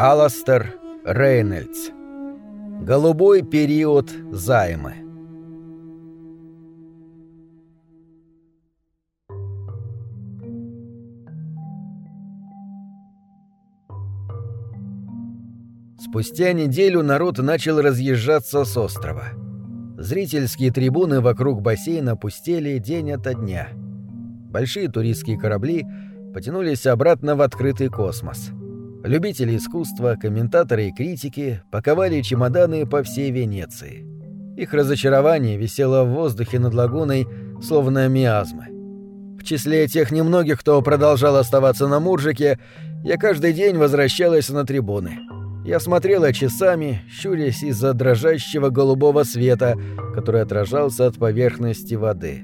Аластер Рейнольдс. Голубой период займы. Спустя неделю народ начал разъезжаться с острова. Зрительские трибуны вокруг бассейна пустели день ото дня. Большие туристские корабли потянулись обратно в открытый космос. Любители искусства, комментаторы и критики паковали чемоданы по всей Венеции. Их разочарование висело в воздухе над лагуной, словно миазмы. В числе тех немногих, кто продолжал оставаться на Муржике, я каждый день возвращалась на трибуны. Я смотрела часами, щурясь из-за дрожащего голубого света, который отражался от поверхности воды.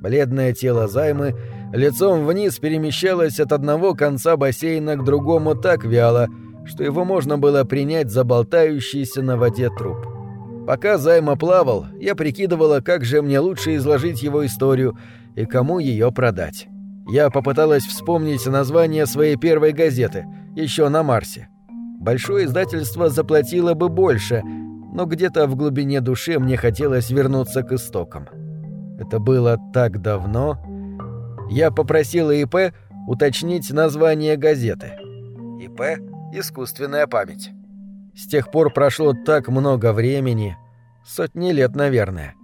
Бледное тело займы лицом вниз перемещалось от одного конца бассейна к другому так вяло, что его можно было принять за болтающийся на воде труп. Пока займа плавал, я прикидывала, как же мне лучше изложить его историю и кому ее продать. Я попыталась вспомнить название своей первой газеты, еще на Марсе. Большое издательство заплатило бы больше, но где-то в глубине души мне хотелось вернуться к истокам. Это было так давно. Я попросила ИП уточнить название газеты. ИП — искусственная память. С тех пор прошло так много времени, сотни лет, наверное.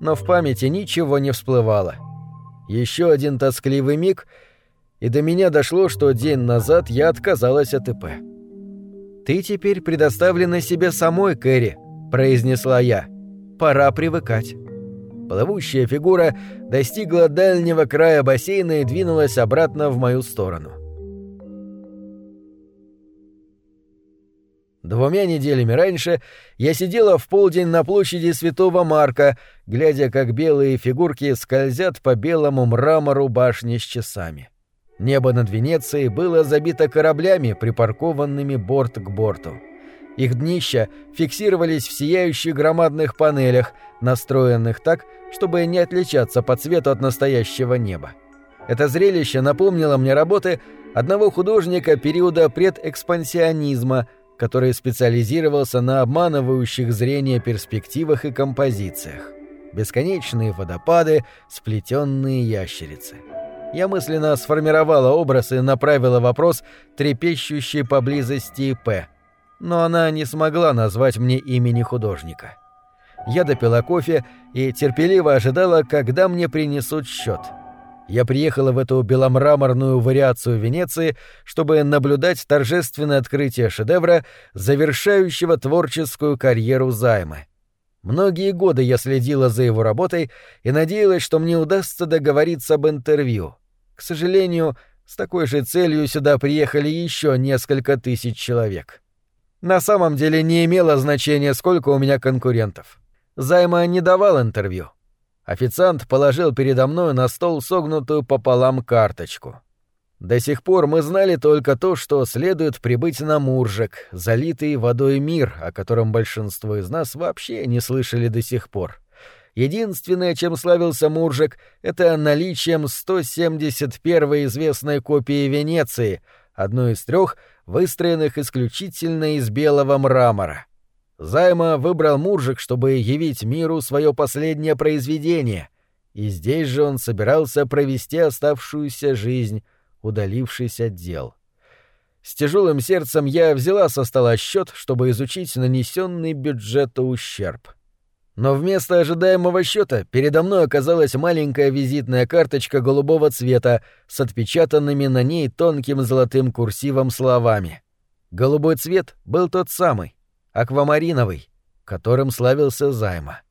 Но в памяти ничего не всплывало. Еще один тоскливый миг, и до меня дошло, что день назад я отказалась от ИП. «Ты теперь предоставлена себе самой, Кэрри», — произнесла я. «Пора привыкать». Плывущая фигура достигла дальнего края бассейна и двинулась обратно в мою сторону. Двумя неделями раньше я сидела в полдень на площади Святого Марка, глядя, как белые фигурки скользят по белому мрамору башни с часами. Небо над Венецией было забито кораблями, припаркованными борт к борту. Их днища фиксировались в сияющих громадных панелях, настроенных так, чтобы не отличаться по цвету от настоящего неба. Это зрелище напомнило мне работы одного художника периода предэкспансионизма, который специализировался на обманывающих зрение перспективах и композициях. Бесконечные водопады, сплетенные ящерицы. Я мысленно сформировала образ и направила вопрос трепещущей поблизости П но она не смогла назвать мне имени художника. Я допила кофе и терпеливо ожидала, когда мне принесут счет. Я приехала в эту беломраморную вариацию Венеции, чтобы наблюдать торжественное открытие шедевра, завершающего творческую карьеру Займы. Многие годы я следила за его работой и надеялась, что мне удастся договориться об интервью. К сожалению, с такой же целью сюда приехали еще несколько тысяч человек. На самом деле не имело значения, сколько у меня конкурентов. Займа не давал интервью. Официант положил передо мной на стол согнутую пополам карточку. До сих пор мы знали только то, что следует прибыть на Муржик, залитый водой мир, о котором большинство из нас вообще не слышали до сих пор. Единственное, чем славился Муржик, это наличием 171 известной копии Венеции, одной из трех — выстроенных исключительно из белого мрамора. Займа выбрал Муржик, чтобы явить миру свое последнее произведение, и здесь же он собирался провести оставшуюся жизнь, удалившись от дел. С тяжелым сердцем я взяла со стола счет, чтобы изучить нанесенный бюджету ущерб. Но вместо ожидаемого счета передо мной оказалась маленькая визитная карточка голубого цвета с отпечатанными на ней тонким золотым курсивом словами. Голубой цвет был тот самый, аквамариновый, которым славился Займа.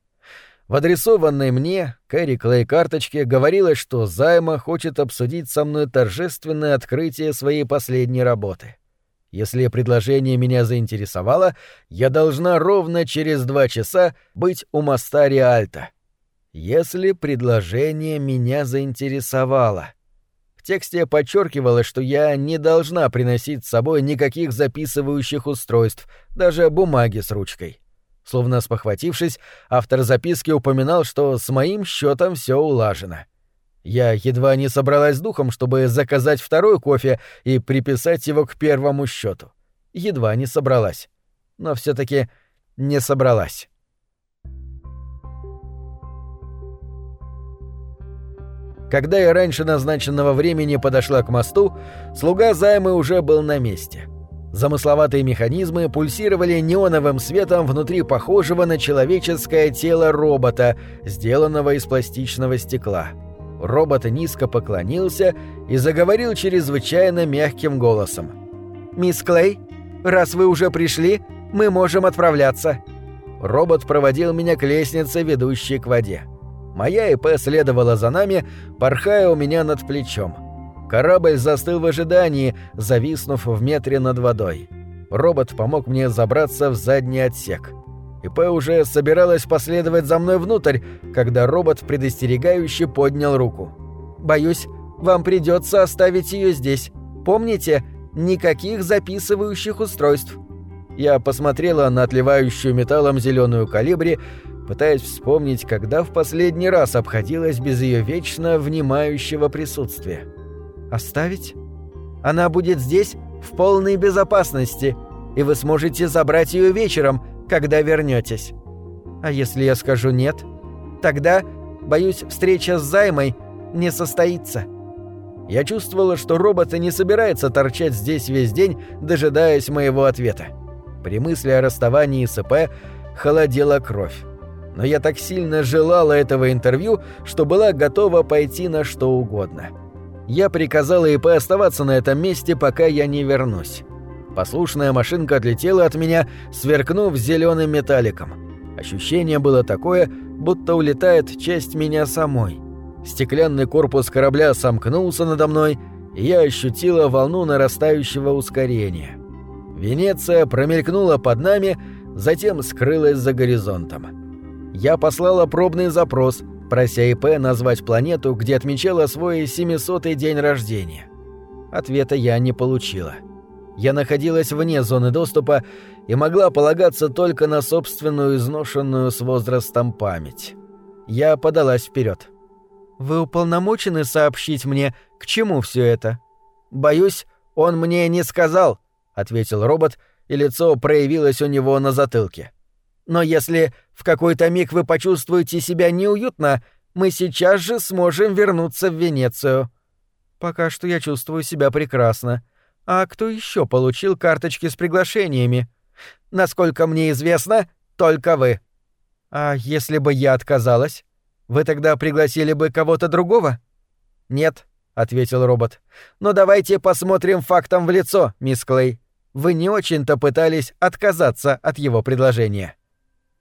В адресованной мне Кэрри Клей карточке говорилось, что Займа хочет обсудить со мной торжественное открытие своей последней работы — если предложение меня заинтересовало, я должна ровно через два часа быть у моста Риальто. Если предложение меня заинтересовало. В тексте подчеркивалось, что я не должна приносить с собой никаких записывающих устройств, даже бумаги с ручкой. Словно спохватившись, автор записки упоминал, что с моим счетом все улажено. — я едва не собралась с духом, чтобы заказать второй кофе и приписать его к первому счету. едва не собралась. Но все таки не собралась. Когда я раньше назначенного времени подошла к мосту, слуга займы уже был на месте. Замысловатые механизмы пульсировали неоновым светом внутри похожего на человеческое тело робота, сделанного из пластичного стекла. Робот низко поклонился и заговорил чрезвычайно мягким голосом. «Мисс Клей, раз вы уже пришли, мы можем отправляться». Робот проводил меня к лестнице, ведущей к воде. Моя ИП следовала за нами, порхая у меня над плечом. Корабль застыл в ожидании, зависнув в метре над водой. Робот помог мне забраться в задний отсек. ИП уже собиралась последовать за мной внутрь, когда робот предостерегающе поднял руку. «Боюсь, вам придется оставить ее здесь. Помните, никаких записывающих устройств». Я посмотрела на отливающую металлом зеленую калибри, пытаясь вспомнить, когда в последний раз обходилась без ее вечно внимающего присутствия. «Оставить? Она будет здесь в полной безопасности, и вы сможете забрать ее вечером, когда вернетесь. А если я скажу нет, тогда, боюсь, встреча с займой не состоится». Я чувствовала, что робот не собирается торчать здесь весь день, дожидаясь моего ответа. При мысли о расставании с ИП холодела кровь но я так сильно желала этого интервью, что была готова пойти на что угодно. Я приказала ИП оставаться на этом месте, пока я не вернусь. Послушная машинка отлетела от меня, сверкнув зеленым металликом. Ощущение было такое, будто улетает часть меня самой. Стеклянный корпус корабля сомкнулся надо мной, и я ощутила волну нарастающего ускорения. Венеция промелькнула под нами, затем скрылась за горизонтом я послала пробный запрос, прося ИП назвать планету, где отмечала свой 700-й день рождения. Ответа я не получила. Я находилась вне зоны доступа и могла полагаться только на собственную изношенную с возрастом память. Я подалась вперед. «Вы уполномочены сообщить мне, к чему все это?» «Боюсь, он мне не сказал», — ответил робот, и лицо проявилось у него на затылке. Но если в какой-то миг вы почувствуете себя неуютно, мы сейчас же сможем вернуться в Венецию. Пока что я чувствую себя прекрасно. А кто еще получил карточки с приглашениями? Насколько мне известно, только вы. А если бы я отказалась, вы тогда пригласили бы кого-то другого? Нет, ответил робот. Но давайте посмотрим фактом в лицо, мисс Клей. Вы не очень-то пытались отказаться от его предложения.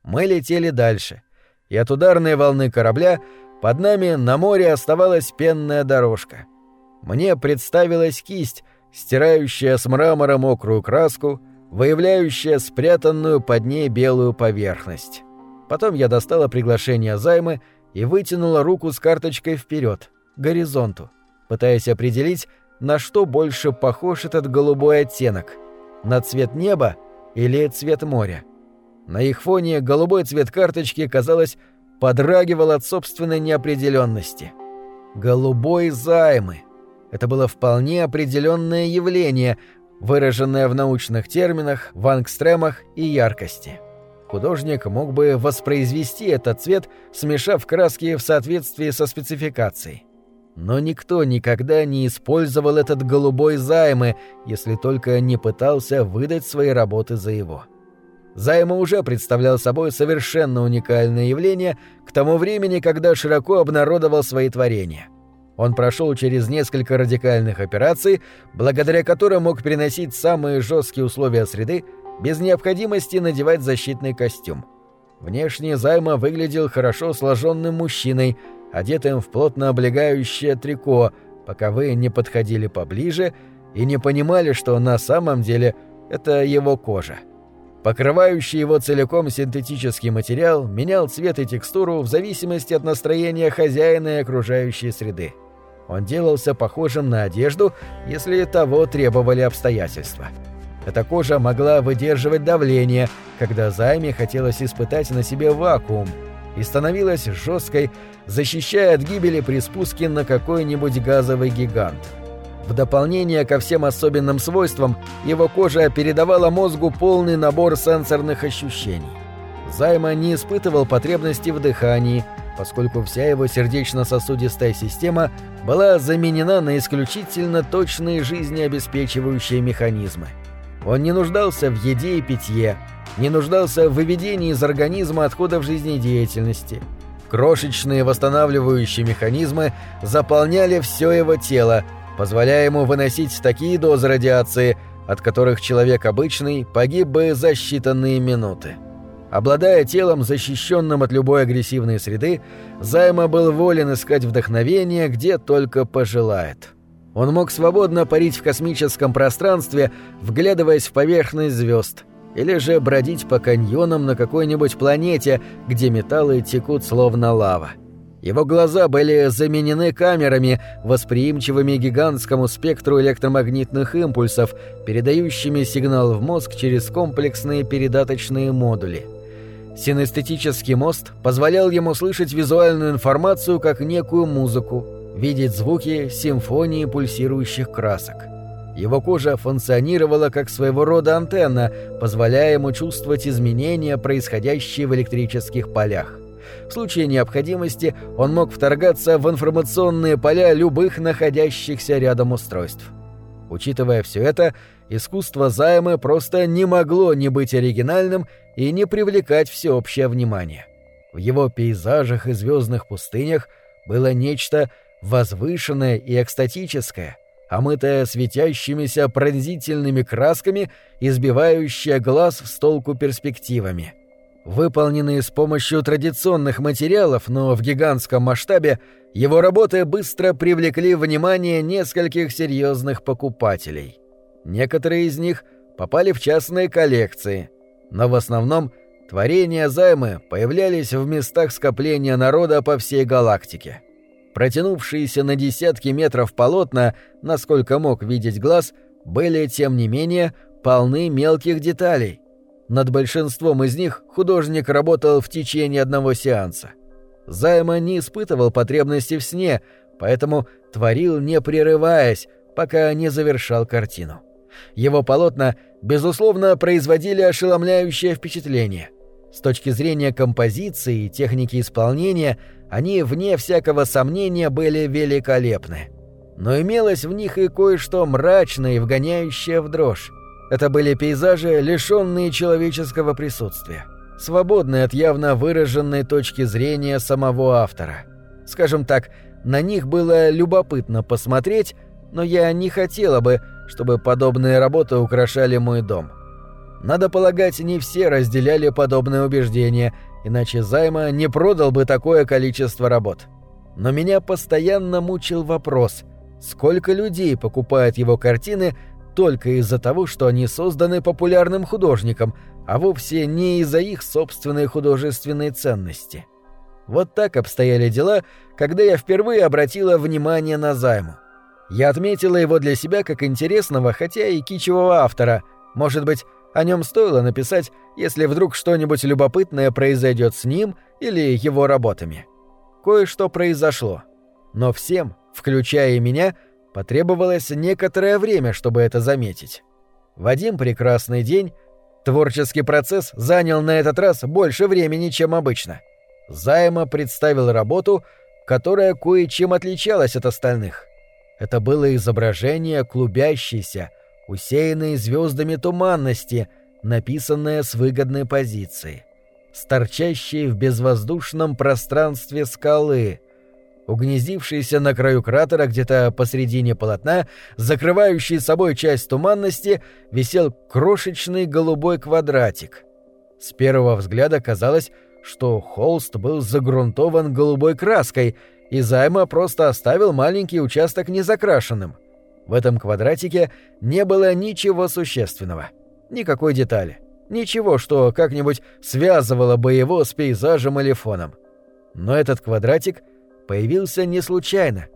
Мы летели дальше, и от ударной волны корабля под нами на море оставалась пенная дорожка. Мне представилась кисть, стирающая с мрамора мокрую краску, выявляющая спрятанную под ней белую поверхность. Потом я достала приглашение займы и вытянула руку с карточкой вперед, к горизонту, пытаясь определить, на что больше похож этот голубой оттенок — на цвет неба или цвет моря. На их фоне голубой цвет карточки, казалось, подрагивал от собственной неопределенности. Голубой займы. Это было вполне определенное явление, выраженное в научных терминах, в ангстремах и яркости. Художник мог бы воспроизвести этот цвет, смешав краски в соответствии со спецификацией. Но никто никогда не использовал этот голубой займы, если только не пытался выдать свои работы за его. Займа уже представлял собой совершенно уникальное явление к тому времени, когда широко обнародовал свои творения. Он прошел через несколько радикальных операций, благодаря которым мог переносить самые жесткие условия среды без необходимости надевать защитный костюм. Внешне Займа выглядел хорошо сложенным мужчиной, одетым в плотно облегающее трико, пока вы не подходили поближе и не понимали, что на самом деле это его кожа. Покрывающий его целиком синтетический материал менял цвет и текстуру в зависимости от настроения хозяина и окружающей среды. Он делался похожим на одежду, если того требовали обстоятельства. Эта кожа могла выдерживать давление, когда займе хотелось испытать на себе вакуум, и становилась жесткой, защищая от гибели при спуске на какой-нибудь газовый гигант. В дополнение ко всем особенным свойствам, его кожа передавала мозгу полный набор сенсорных ощущений. Займа не испытывал потребности в дыхании, поскольку вся его сердечно-сосудистая система была заменена на исключительно точные жизнеобеспечивающие механизмы. Он не нуждался в еде и питье, не нуждался в выведении из организма отходов жизнедеятельности. Крошечные восстанавливающие механизмы заполняли все его тело, позволяя ему выносить такие дозы радиации, от которых человек обычный погиб бы за считанные минуты. Обладая телом, защищенным от любой агрессивной среды, Займа был волен искать вдохновение, где только пожелает. Он мог свободно парить в космическом пространстве, вглядываясь в поверхность звезд, или же бродить по каньонам на какой-нибудь планете, где металлы текут словно лава. Его глаза были заменены камерами, восприимчивыми гигантскому спектру электромагнитных импульсов, передающими сигнал в мозг через комплексные передаточные модули. Синестетический мост позволял ему слышать визуальную информацию как некую музыку, видеть звуки симфонии пульсирующих красок. Его кожа функционировала как своего рода антенна, позволяя ему чувствовать изменения, происходящие в электрических полях. В случае необходимости он мог вторгаться в информационные поля любых находящихся рядом устройств. Учитывая все это, искусство займы просто не могло не быть оригинальным и не привлекать всеобщее внимание. В его пейзажах и звездных пустынях было нечто возвышенное и экстатическое, омытое светящимися пронзительными красками, избивающее глаз с толку перспективами. Выполненные с помощью традиционных материалов, но в гигантском масштабе, его работы быстро привлекли внимание нескольких серьезных покупателей. Некоторые из них попали в частные коллекции, но в основном творения займы появлялись в местах скопления народа по всей галактике. Протянувшиеся на десятки метров полотна, насколько мог видеть глаз, были, тем не менее, полны мелких деталей. Над большинством из них художник работал в течение одного сеанса. Займа не испытывал потребности в сне, поэтому творил не прерываясь, пока не завершал картину. Его полотна, безусловно, производили ошеломляющее впечатление. С точки зрения композиции и техники исполнения они, вне всякого сомнения, были великолепны. Но имелось в них и кое-что мрачное и вгоняющее в дрожь. Это были пейзажи, лишенные человеческого присутствия, свободные от явно выраженной точки зрения самого автора. Скажем так, на них было любопытно посмотреть, но я не хотела бы, чтобы подобные работы украшали мой дом. Надо полагать, не все разделяли подобные убеждения, иначе Займа не продал бы такое количество работ. Но меня постоянно мучил вопрос, сколько людей покупают его картины только из-за того, что они созданы популярным художником, а вовсе не из-за их собственной художественной ценности. Вот так обстояли дела, когда я впервые обратила внимание на Займу. Я отметила его для себя как интересного, хотя и кичевого автора. Может быть, о нем стоило написать, если вдруг что-нибудь любопытное произойдет с ним или его работами. Кое-что произошло. Но всем, включая и меня, потребовалось некоторое время, чтобы это заметить. В один прекрасный день творческий процесс занял на этот раз больше времени, чем обычно. Займа представил работу, которая кое-чем отличалась от остальных. Это было изображение клубящейся, усеянной звездами туманности, написанное с выгодной позиции, с в безвоздушном пространстве скалы, угнездившийся на краю кратера где-то посредине полотна, закрывающий собой часть туманности, висел крошечный голубой квадратик. С первого взгляда казалось, что холст был загрунтован голубой краской — и Займа просто оставил маленький участок незакрашенным. В этом квадратике не было ничего существенного. Никакой детали. Ничего, что как-нибудь связывало бы его с пейзажем или фоном. Но этот квадратик появился не случайно.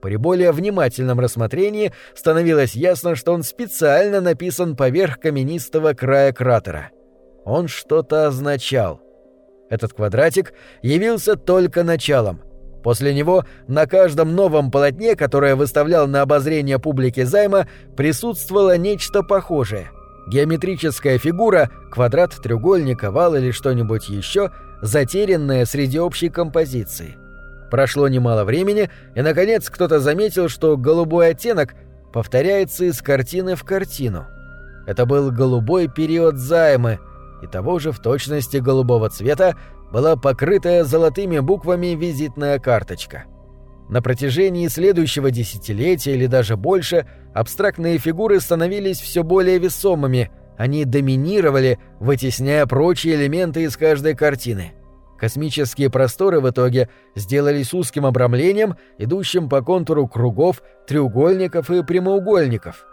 При более внимательном рассмотрении становилось ясно, что он специально написан поверх каменистого края кратера. Он что-то означал. Этот квадратик явился только началом. После него на каждом новом полотне, которое выставлял на обозрение публики займа, присутствовало нечто похожее. Геометрическая фигура, квадрат, треугольник, овал или что-нибудь еще, затерянная среди общей композиции. Прошло немало времени, и, наконец, кто-то заметил, что голубой оттенок повторяется из картины в картину. Это был голубой период займы, и того же в точности голубого цвета была покрытая золотыми буквами визитная карточка. На протяжении следующего десятилетия или даже больше абстрактные фигуры становились все более весомыми, они доминировали, вытесняя прочие элементы из каждой картины. Космические просторы в итоге сделались узким обрамлением, идущим по контуру кругов, треугольников и прямоугольников.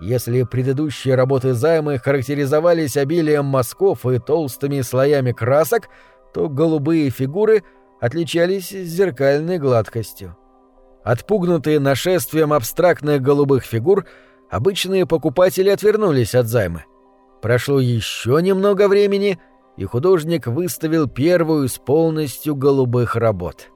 Если предыдущие работы займы характеризовались обилием мазков и толстыми слоями красок, то голубые фигуры отличались зеркальной гладкостью. Отпугнутые нашествием абстрактных голубых фигур, обычные покупатели отвернулись от займы. Прошло еще немного времени, и художник выставил первую из полностью голубых работ.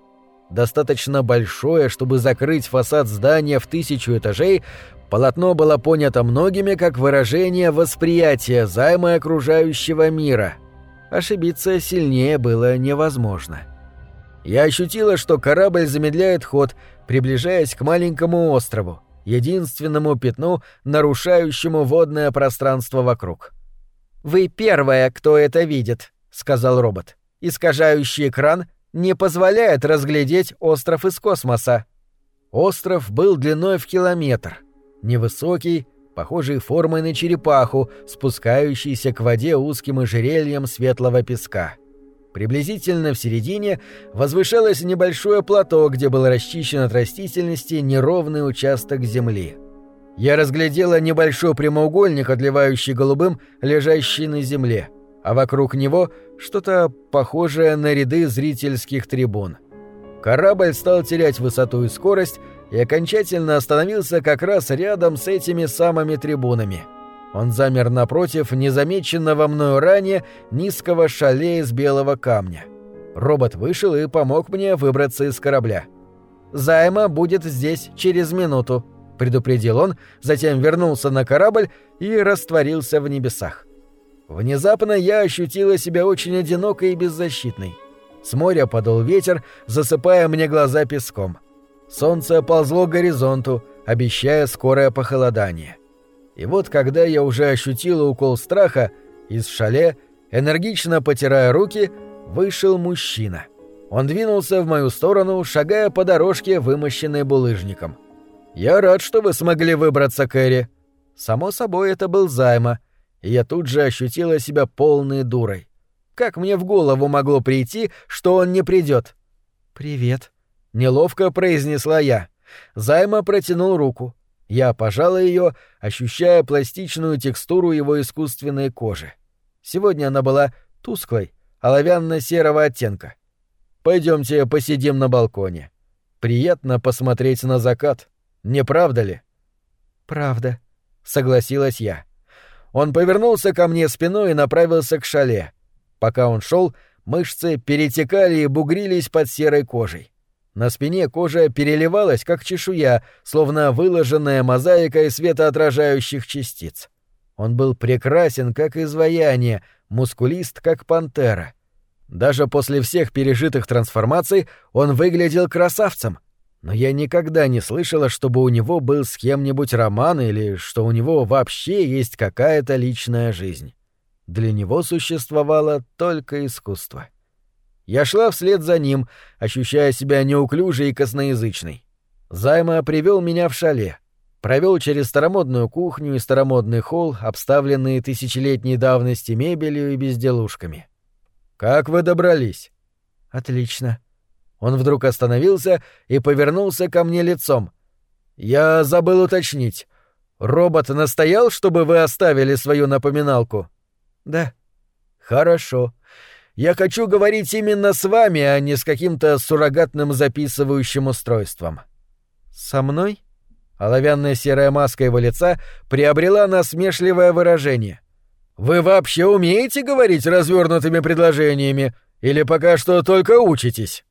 Достаточно большое, чтобы закрыть фасад здания в тысячу этажей, полотно было понято многими как выражение восприятия займа окружающего мира — Ошибиться сильнее было невозможно. Я ощутила, что корабль замедляет ход, приближаясь к маленькому острову, единственному пятну, нарушающему водное пространство вокруг. «Вы первая, кто это видит», — сказал робот. «Искажающий экран не позволяет разглядеть остров из космоса». Остров был длиной в километр. Невысокий, похожий формой на черепаху, спускающийся к воде узким ожерельем светлого песка. Приблизительно в середине возвышалось небольшое плато, где был расчищен от растительности неровный участок земли. Я разглядела небольшой прямоугольник, отливающий голубым, лежащий на земле, а вокруг него что-то похожее на ряды зрительских трибун. Корабль стал терять высоту и скорость, и окончательно остановился как раз рядом с этими самыми трибунами. Он замер напротив незамеченного мною ранее низкого шале из белого камня. Робот вышел и помог мне выбраться из корабля. «Займа будет здесь через минуту», — предупредил он, затем вернулся на корабль и растворился в небесах. Внезапно я ощутила себя очень одинокой и беззащитной. С моря подул ветер, засыпая мне глаза песком. Солнце ползло к горизонту, обещая скорое похолодание. И вот когда я уже ощутила укол страха, из шале, энергично потирая руки, вышел мужчина. Он двинулся в мою сторону, шагая по дорожке, вымощенной булыжником. «Я рад, что вы смогли выбраться, Кэрри». Само собой, это был займа, и я тут же ощутила себя полной дурой. Как мне в голову могло прийти, что он не придет? «Привет», Неловко произнесла я. Займа протянул руку. Я пожала ее, ощущая пластичную текстуру его искусственной кожи. Сегодня она была тусклой, оловянно-серого оттенка. Пойдемте посидим на балконе. Приятно посмотреть на закат, не правда ли? Правда, согласилась я. Он повернулся ко мне спиной и направился к шале. Пока он шел, мышцы перетекали и бугрились под серой кожей. На спине кожа переливалась, как чешуя, словно выложенная мозаикой светоотражающих частиц. Он был прекрасен, как изваяние, мускулист, как пантера. Даже после всех пережитых трансформаций он выглядел красавцем. Но я никогда не слышала, чтобы у него был с кем-нибудь роман или что у него вообще есть какая-то личная жизнь. Для него существовало только искусство. — я шла вслед за ним, ощущая себя неуклюжей и косноязычной. Займа привел меня в шале. Провел через старомодную кухню и старомодный холл, обставленные тысячелетней давности мебелью и безделушками. «Как вы добрались?» «Отлично». Он вдруг остановился и повернулся ко мне лицом. «Я забыл уточнить. Робот настоял, чтобы вы оставили свою напоминалку?» «Да». «Хорошо. Я хочу говорить именно с вами, а не с каким-то суррогатным записывающим устройством. Со мной? Оловянная серая маска его лица приобрела насмешливое выражение. Вы вообще умеете говорить развернутыми предложениями или пока что только учитесь?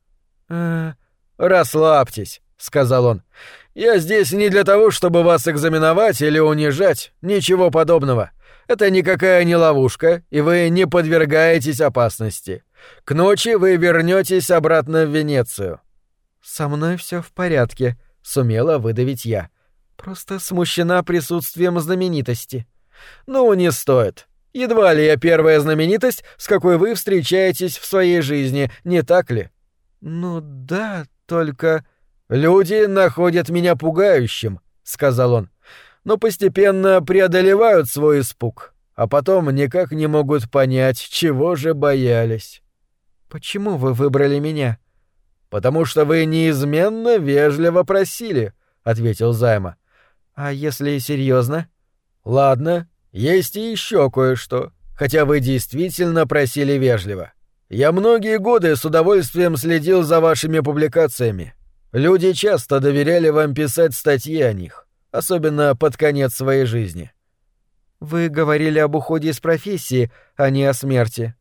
Э, «Расслабьтесь», — сказал он. «Я здесь не для того, чтобы вас экзаменовать или унижать. Ничего подобного. Это никакая не ловушка, и вы не подвергаетесь опасности. К ночи вы вернетесь обратно в Венецию». «Со мной все в порядке», — сумела выдавить я. «Просто смущена присутствием знаменитости». «Ну, не стоит. Едва ли я первая знаменитость, с какой вы встречаетесь в своей жизни, не так ли?» «Ну да, только...» «Люди находят меня пугающим», — сказал он, — «но постепенно преодолевают свой испуг, а потом никак не могут понять, чего же боялись». «Почему вы выбрали меня?» «Потому что вы неизменно вежливо просили», — ответил Займа. «А если серьезно? «Ладно, есть и еще кое-что, хотя вы действительно просили вежливо. Я многие годы с удовольствием следил за вашими публикациями. Люди часто доверяли вам писать статьи о них, особенно под конец своей жизни. Вы говорили об уходе из профессии, а не о смерти.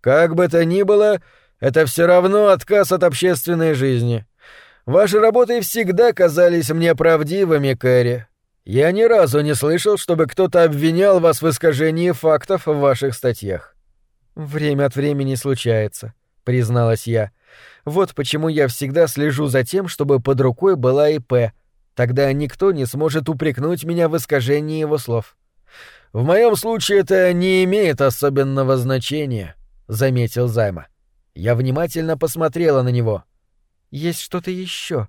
Как бы то ни было, это все равно отказ от общественной жизни. Ваши работы всегда казались мне правдивыми, Кэрри. Я ни разу не слышал, чтобы кто-то обвинял вас в искажении фактов в ваших статьях. Время от времени случается, призналась я. Вот почему я всегда слежу за тем, чтобы под рукой была ИП. Тогда никто не сможет упрекнуть меня в искажении его слов. В моем случае это не имеет особенного значения, заметил Займа. Я внимательно посмотрела на него. Есть что-то еще,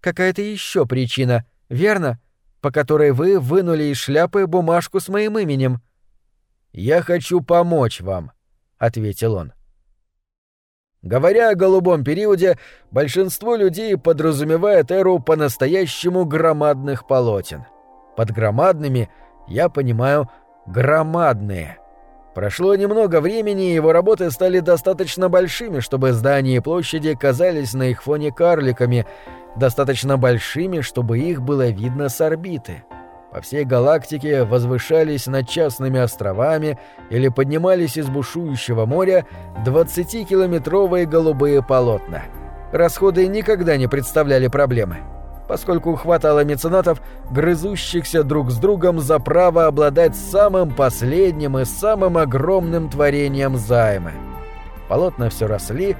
какая-то еще причина, верно, по которой вы вынули из шляпы бумажку с моим именем. Я хочу помочь вам, ответил он. Говоря о голубом периоде, большинство людей подразумевает эру по-настоящему громадных полотен. Под громадными я понимаю громадные. Прошло немного времени, и его работы стали достаточно большими, чтобы здания и площади казались на их фоне карликами, достаточно большими, чтобы их было видно с орбиты по всей галактике возвышались над частными островами или поднимались из бушующего моря 20-километровые голубые полотна. Расходы никогда не представляли проблемы, поскольку хватало меценатов, грызущихся друг с другом за право обладать самым последним и самым огромным творением займа. Полотна все росли,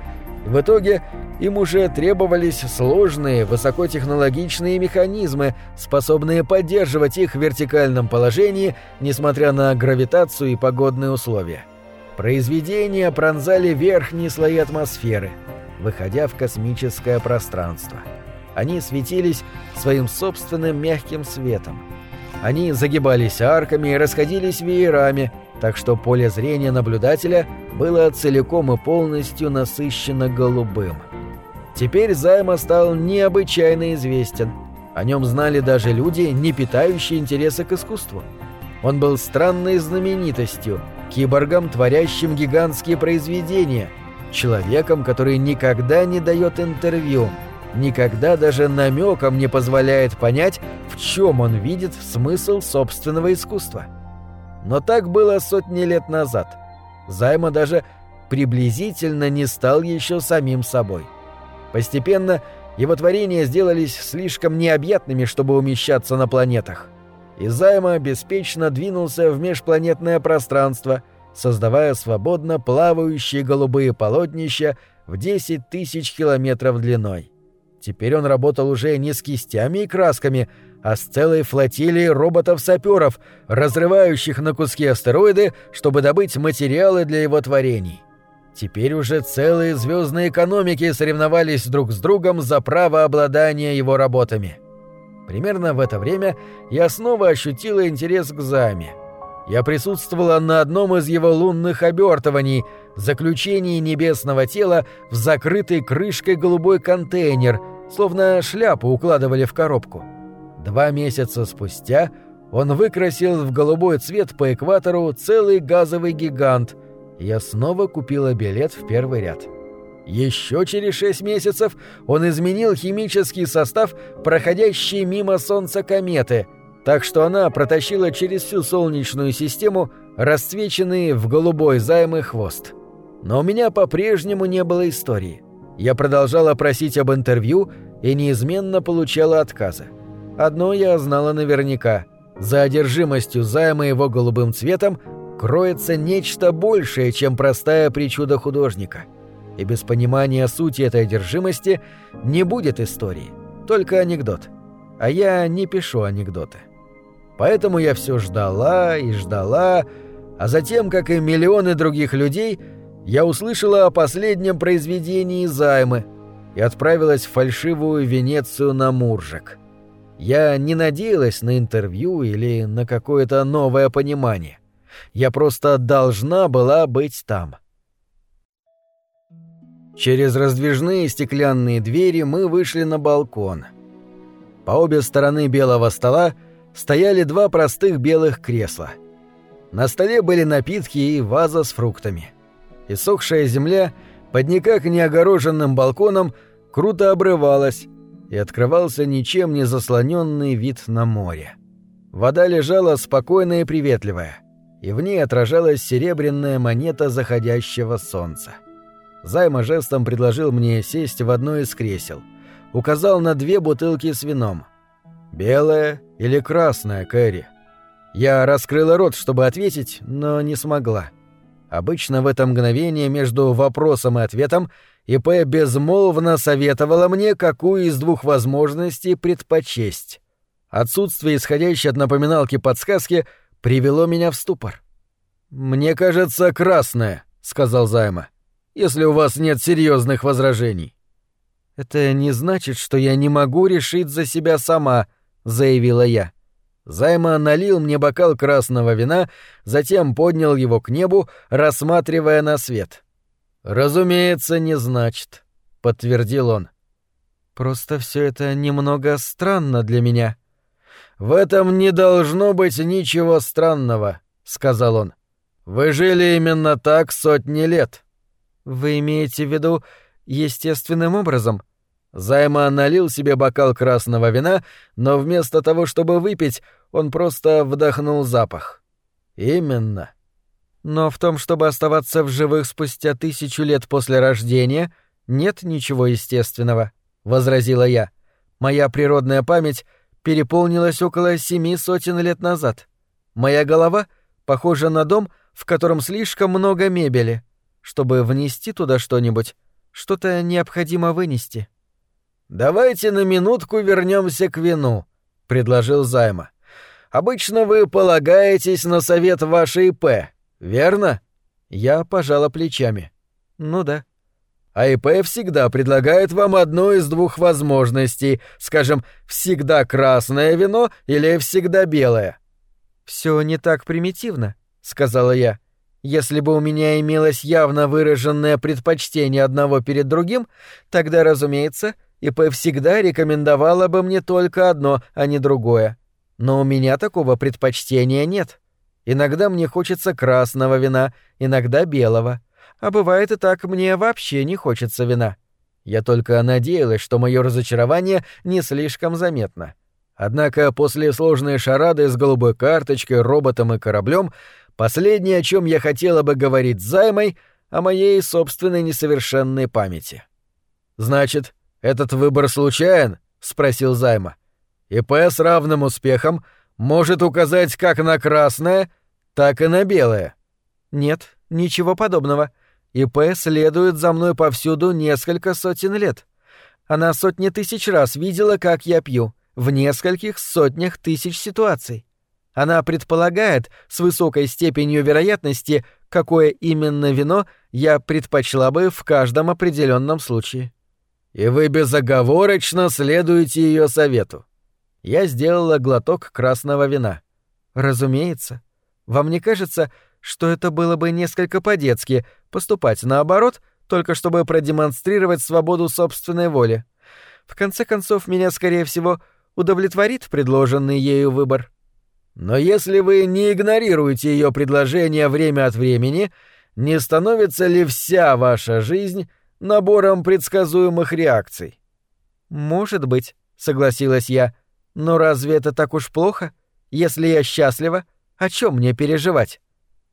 и в итоге им уже требовались сложные, высокотехнологичные механизмы, способные поддерживать их в вертикальном положении, несмотря на гравитацию и погодные условия. Произведения пронзали верхние слои атмосферы, выходя в космическое пространство. Они светились своим собственным мягким светом. Они загибались арками и расходились веерами, так что поле зрения наблюдателя было целиком и полностью насыщено голубым. Теперь Займа стал необычайно известен. О нем знали даже люди, не питающие интереса к искусству. Он был странной знаменитостью, киборгом, творящим гигантские произведения, человеком, который никогда не дает интервью, никогда даже намеком не позволяет понять, в чем он видит смысл собственного искусства. Но так было сотни лет назад. Займа даже приблизительно не стал еще самим собой. Постепенно его творения сделались слишком необъятными, чтобы умещаться на планетах. И Займа беспечно двинулся в межпланетное пространство, создавая свободно плавающие голубые полотнища в 10 тысяч километров длиной. Теперь он работал уже не с кистями и красками, а с целой флотилией роботов-саперов, разрывающих на куски астероиды, чтобы добыть материалы для его творений. Теперь уже целые звездные экономики соревновались друг с другом за право обладания его работами. Примерно в это время я снова ощутила интерес к Заме. Я присутствовала на одном из его лунных обертываний, заключении небесного тела в закрытый крышкой голубой контейнер, словно шляпу укладывали в коробку. Два месяца спустя он выкрасил в голубой цвет по экватору целый газовый гигант — я снова купила билет в первый ряд. Еще через шесть месяцев он изменил химический состав проходящей мимо Солнца кометы, так что она протащила через всю Солнечную систему расцвеченный в голубой займы хвост. Но у меня по-прежнему не было истории. Я продолжала просить об интервью и неизменно получала отказы. Одно я знала наверняка. За одержимостью займа его голубым цветом кроется нечто большее, чем простая причуда художника. И без понимания сути этой одержимости не будет истории, только анекдот. А я не пишу анекдоты. Поэтому я все ждала и ждала, а затем, как и миллионы других людей, я услышала о последнем произведении займы и отправилась в фальшивую Венецию на Муржик. Я не надеялась на интервью или на какое-то новое понимание. Я просто должна была быть там. Через раздвижные стеклянные двери мы вышли на балкон. По обе стороны белого стола стояли два простых белых кресла. На столе были напитки и ваза с фруктами. Иссохшая земля под никак не огороженным балконом круто обрывалась, и открывался ничем не заслоненный вид на море. Вода лежала спокойная и приветливая, и в ней отражалась серебряная монета заходящего солнца. Займа жестом предложил мне сесть в одно из кресел. Указал на две бутылки с вином. «Белая или красная, Кэрри?» Я раскрыла рот, чтобы ответить, но не смогла. Обычно в это мгновение между вопросом и ответом ИП безмолвно советовала мне, какую из двух возможностей предпочесть. Отсутствие исходящей от напоминалки подсказки привело меня в ступор. «Мне кажется, красное», — сказал Займа, — «если у вас нет серьезных возражений». «Это не значит, что я не могу решить за себя сама», — заявила я. Займа налил мне бокал красного вина, затем поднял его к небу, рассматривая на свет. «Разумеется, не значит», — подтвердил он. «Просто все это немного странно для меня». «В этом не должно быть ничего странного», — сказал он. «Вы жили именно так сотни лет». «Вы имеете в виду естественным образом?» Займа налил себе бокал красного вина, но вместо того, чтобы выпить, он просто вдохнул запах. Именно. Но в том, чтобы оставаться в живых спустя тысячу лет после рождения, нет ничего естественного, возразила я. Моя природная память переполнилась около семи сотен лет назад. Моя голова похожа на дом, в котором слишком много мебели. Чтобы внести туда что-нибудь, что-то необходимо вынести. «Давайте на минутку вернемся к вину», — предложил Займа. «Обычно вы полагаетесь на совет вашей ИП, верно?» Я пожала плечами. «Ну да». А ИП всегда предлагает вам одну из двух возможностей, скажем, всегда красное вино или всегда белое. Все не так примитивно, сказала я. Если бы у меня имелось явно выраженное предпочтение одного перед другим, тогда, разумеется, ИП всегда рекомендовала бы мне только одно, а не другое. Но у меня такого предпочтения нет. Иногда мне хочется красного вина, иногда белого. А бывает и так, мне вообще не хочется вина. Я только надеялась, что мое разочарование не слишком заметно. Однако после сложной шарады с голубой карточкой, роботом и кораблем, последнее, о чем я хотела бы говорить с займой, о моей собственной несовершенной памяти. Значит, «Этот выбор случайен?» — спросил Займа. «ИП с равным успехом может указать как на красное, так и на белое». «Нет, ничего подобного. ИП следует за мной повсюду несколько сотен лет. Она сотни тысяч раз видела, как я пью, в нескольких сотнях тысяч ситуаций. Она предполагает с высокой степенью вероятности, какое именно вино я предпочла бы в каждом определенном случае и вы безоговорочно следуете ее совету. Я сделала глоток красного вина. Разумеется. Вам не кажется, что это было бы несколько по-детски поступать наоборот, только чтобы продемонстрировать свободу собственной воли? В конце концов, меня, скорее всего, удовлетворит предложенный ею выбор. Но если вы не игнорируете ее предложение время от времени, не становится ли вся ваша жизнь набором предсказуемых реакций. Может быть, согласилась я. Но разве это так уж плохо? Если я счастлива, о чем мне переживать?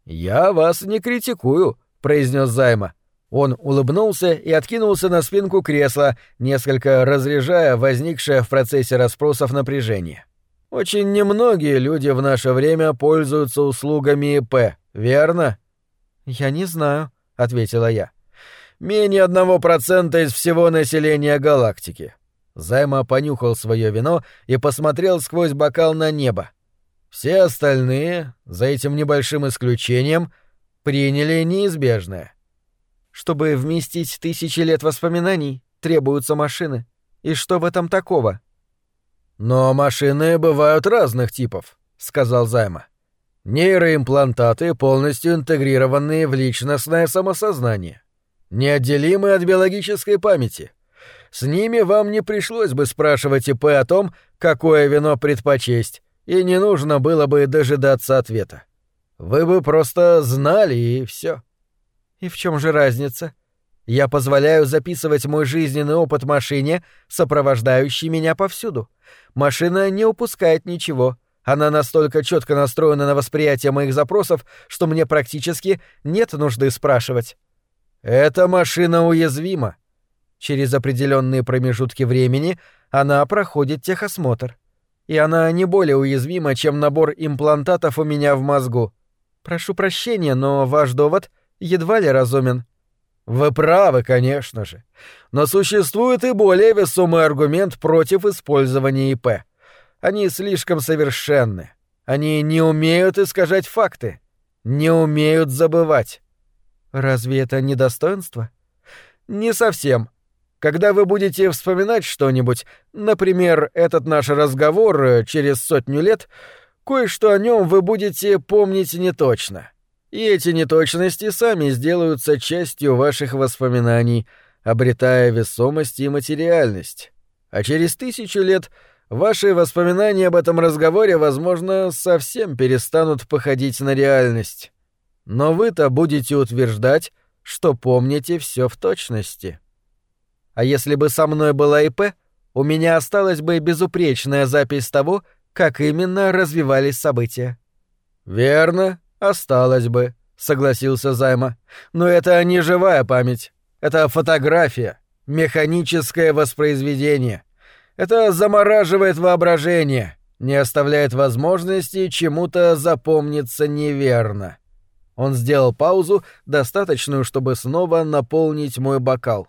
Я вас не критикую, произнес Займа. Он улыбнулся и откинулся на спинку кресла, несколько разряжая возникшее в процессе расспросов напряжение. «Очень немногие люди в наше время пользуются услугами ИП, верно?» «Я не знаю», — ответила я. «Менее одного процента из всего населения галактики». Займа понюхал свое вино и посмотрел сквозь бокал на небо. Все остальные, за этим небольшим исключением, приняли неизбежное — чтобы вместить тысячи лет воспоминаний, требуются машины. И что в этом такого? Но машины бывают разных типов, сказал Займа. Нейроимплантаты, полностью интегрированные в личностное самосознание, неотделимы от биологической памяти. С ними вам не пришлось бы спрашивать ИП о том, какое вино предпочесть, и не нужно было бы дожидаться ответа. Вы бы просто знали и все. И в чем же разница? Я позволяю записывать мой жизненный опыт машине, сопровождающей меня повсюду. Машина не упускает ничего. Она настолько четко настроена на восприятие моих запросов, что мне практически нет нужды спрашивать. Эта машина уязвима. Через определенные промежутки времени она проходит техосмотр. И она не более уязвима, чем набор имплантатов у меня в мозгу. Прошу прощения, но ваш довод — едва ли разумен. Вы правы, конечно же. Но существует и более весомый аргумент против использования ИП. Они слишком совершенны. Они не умеют искажать факты. Не умеют забывать. Разве это не достоинство? Не совсем. Когда вы будете вспоминать что-нибудь, например, этот наш разговор э, через сотню лет, кое-что о нем вы будете помнить не точно. И эти неточности сами сделаются частью ваших воспоминаний, обретая весомость и материальность. А через тысячу лет ваши воспоминания об этом разговоре, возможно, совсем перестанут походить на реальность. Но вы-то будете утверждать, что помните все в точности. А если бы со мной была ИП, у меня осталась бы безупречная запись того, как именно развивались события. Верно, «Осталось бы», — согласился Займа. «Но это не живая память. Это фотография, механическое воспроизведение. Это замораживает воображение, не оставляет возможности чему-то запомниться неверно». Он сделал паузу, достаточную, чтобы снова наполнить мой бокал.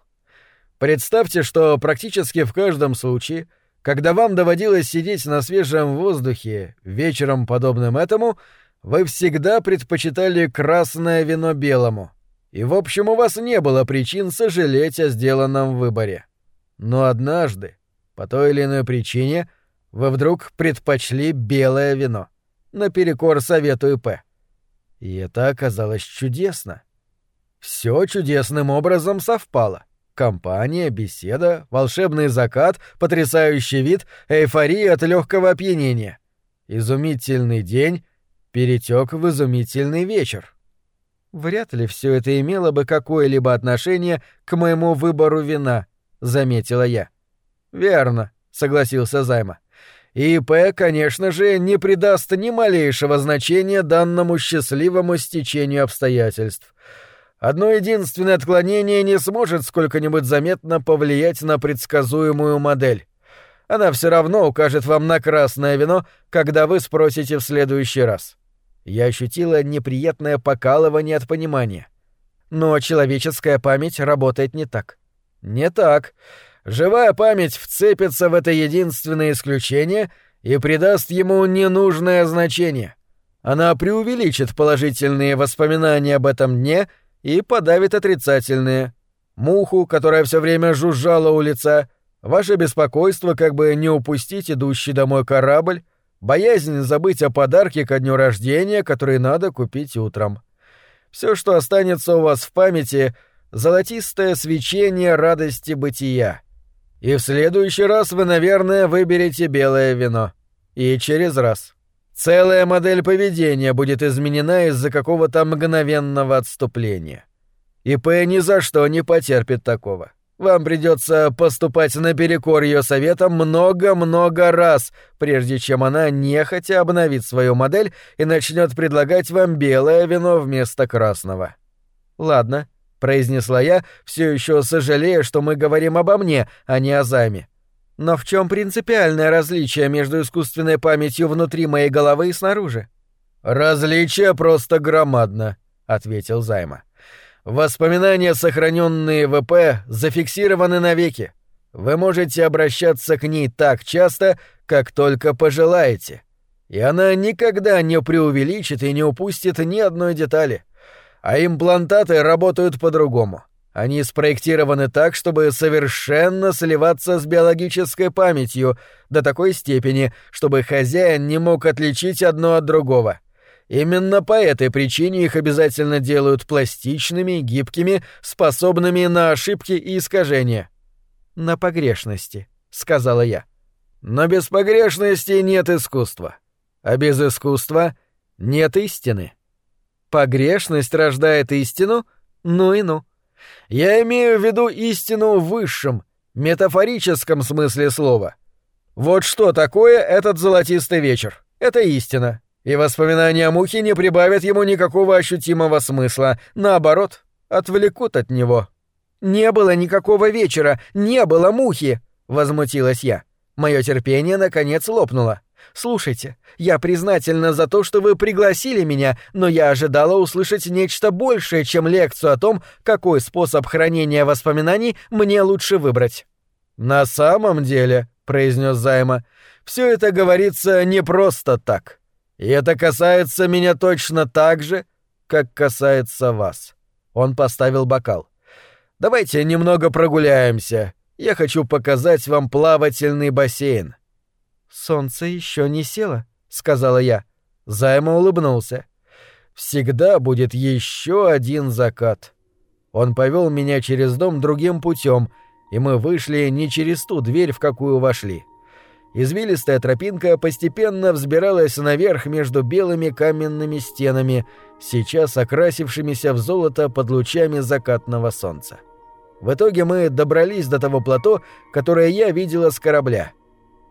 Представьте, что практически в каждом случае, когда вам доводилось сидеть на свежем воздухе, вечером подобным этому — вы всегда предпочитали красное вино белому, и, в общем, у вас не было причин сожалеть о сделанном выборе. Но однажды, по той или иной причине, вы вдруг предпочли белое вино, наперекор совету ИП. И это оказалось чудесно. Все чудесным образом совпало. Компания, беседа, волшебный закат, потрясающий вид, эйфория от легкого опьянения. Изумительный день перетек в изумительный вечер. Вряд ли все это имело бы какое-либо отношение к моему выбору вина, заметила я. Верно, согласился Займа. ИП, конечно же, не придаст ни малейшего значения данному счастливому стечению обстоятельств. Одно единственное отклонение не сможет сколько-нибудь заметно повлиять на предсказуемую модель. Она все равно укажет вам на красное вино, когда вы спросите в следующий раз. Я ощутила неприятное покалывание от понимания. Но человеческая память работает не так. Не так. Живая память вцепится в это единственное исключение и придаст ему ненужное значение. Она преувеличит положительные воспоминания об этом дне и подавит отрицательные. Муху, которая все время жужжала у лица, ваше беспокойство, как бы не упустить идущий домой корабль, боязнь забыть о подарке ко дню рождения, который надо купить утром. Все, что останется у вас в памяти, золотистое свечение радости бытия. И в следующий раз вы, наверное, выберете белое вино. И через раз. Целая модель поведения будет изменена из-за какого-то мгновенного отступления. ИП ни за что не потерпит такого. Вам придется поступать наперекор ее советам много-много раз, прежде чем она нехотя обновит свою модель и начнет предлагать вам белое вино вместо красного. Ладно, произнесла я, все еще сожалея, что мы говорим обо мне, а не о Займе. Но в чем принципиальное различие между искусственной памятью внутри моей головы и снаружи? Различие просто громадно, ответил Займа. Воспоминания, сохраненные в ЭП, зафиксированы навеки. Вы можете обращаться к ней так часто, как только пожелаете. И она никогда не преувеличит и не упустит ни одной детали. А имплантаты работают по-другому. Они спроектированы так, чтобы совершенно сливаться с биологической памятью до такой степени, чтобы хозяин не мог отличить одно от другого. Именно по этой причине их обязательно делают пластичными, гибкими, способными на ошибки и искажения. «На погрешности», — сказала я. «Но без погрешности нет искусства, а без искусства нет истины». «Погрешность рождает истину? Ну и ну». Я имею в виду истину в высшем, метафорическом смысле слова. Вот что такое этот золотистый вечер. Это истина. И воспоминания о мухе не прибавят ему никакого ощутимого смысла, наоборот, отвлекут от него. «Не было никакого вечера, не было мухи!» — возмутилась я. Мое терпение, наконец, лопнуло. «Слушайте, я признательна за то, что вы пригласили меня, но я ожидала услышать нечто большее, чем лекцию о том, какой способ хранения воспоминаний мне лучше выбрать». «На самом деле», — произнес Займа, — «все это говорится не просто так. И это касается меня точно так же, как касается вас». Он поставил бокал. «Давайте немного прогуляемся. Я хочу показать вам плавательный бассейн». «Солнце еще не село», — сказала я. Займа улыбнулся. «Всегда будет еще один закат». Он повел меня через дом другим путем, и мы вышли не через ту дверь, в какую вошли. Извилистая тропинка постепенно взбиралась наверх между белыми каменными стенами, сейчас окрасившимися в золото под лучами закатного солнца. В итоге мы добрались до того плато, которое я видела с корабля —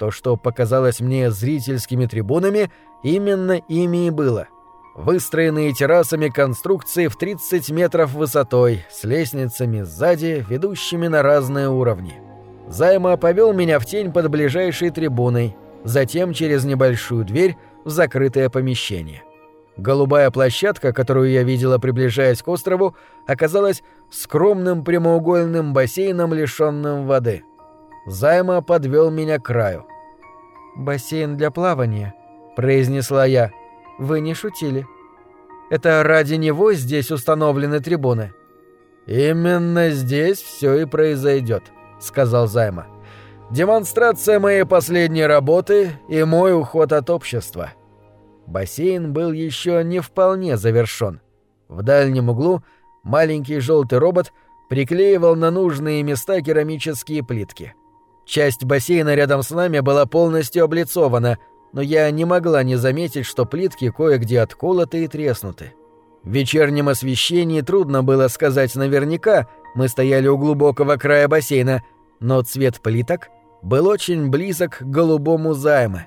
то, что показалось мне зрительскими трибунами, именно ими и было. Выстроенные террасами конструкции в 30 метров высотой, с лестницами сзади, ведущими на разные уровни. Займа повел меня в тень под ближайшей трибуной, затем через небольшую дверь в закрытое помещение. Голубая площадка, которую я видела, приближаясь к острову, оказалась скромным прямоугольным бассейном, лишенным воды. Займа подвел меня к краю. «Бассейн для плавания», — произнесла я. «Вы не шутили. Это ради него здесь установлены трибуны». «Именно здесь все и произойдет», — сказал Займа. «Демонстрация моей последней работы и мой уход от общества». Бассейн был еще не вполне завершен. В дальнем углу маленький желтый робот приклеивал на нужные места керамические плитки — Часть бассейна рядом с нами была полностью облицована, но я не могла не заметить, что плитки кое-где отколоты и треснуты. В вечернем освещении трудно было сказать наверняка, мы стояли у глубокого края бассейна, но цвет плиток был очень близок к голубому займу.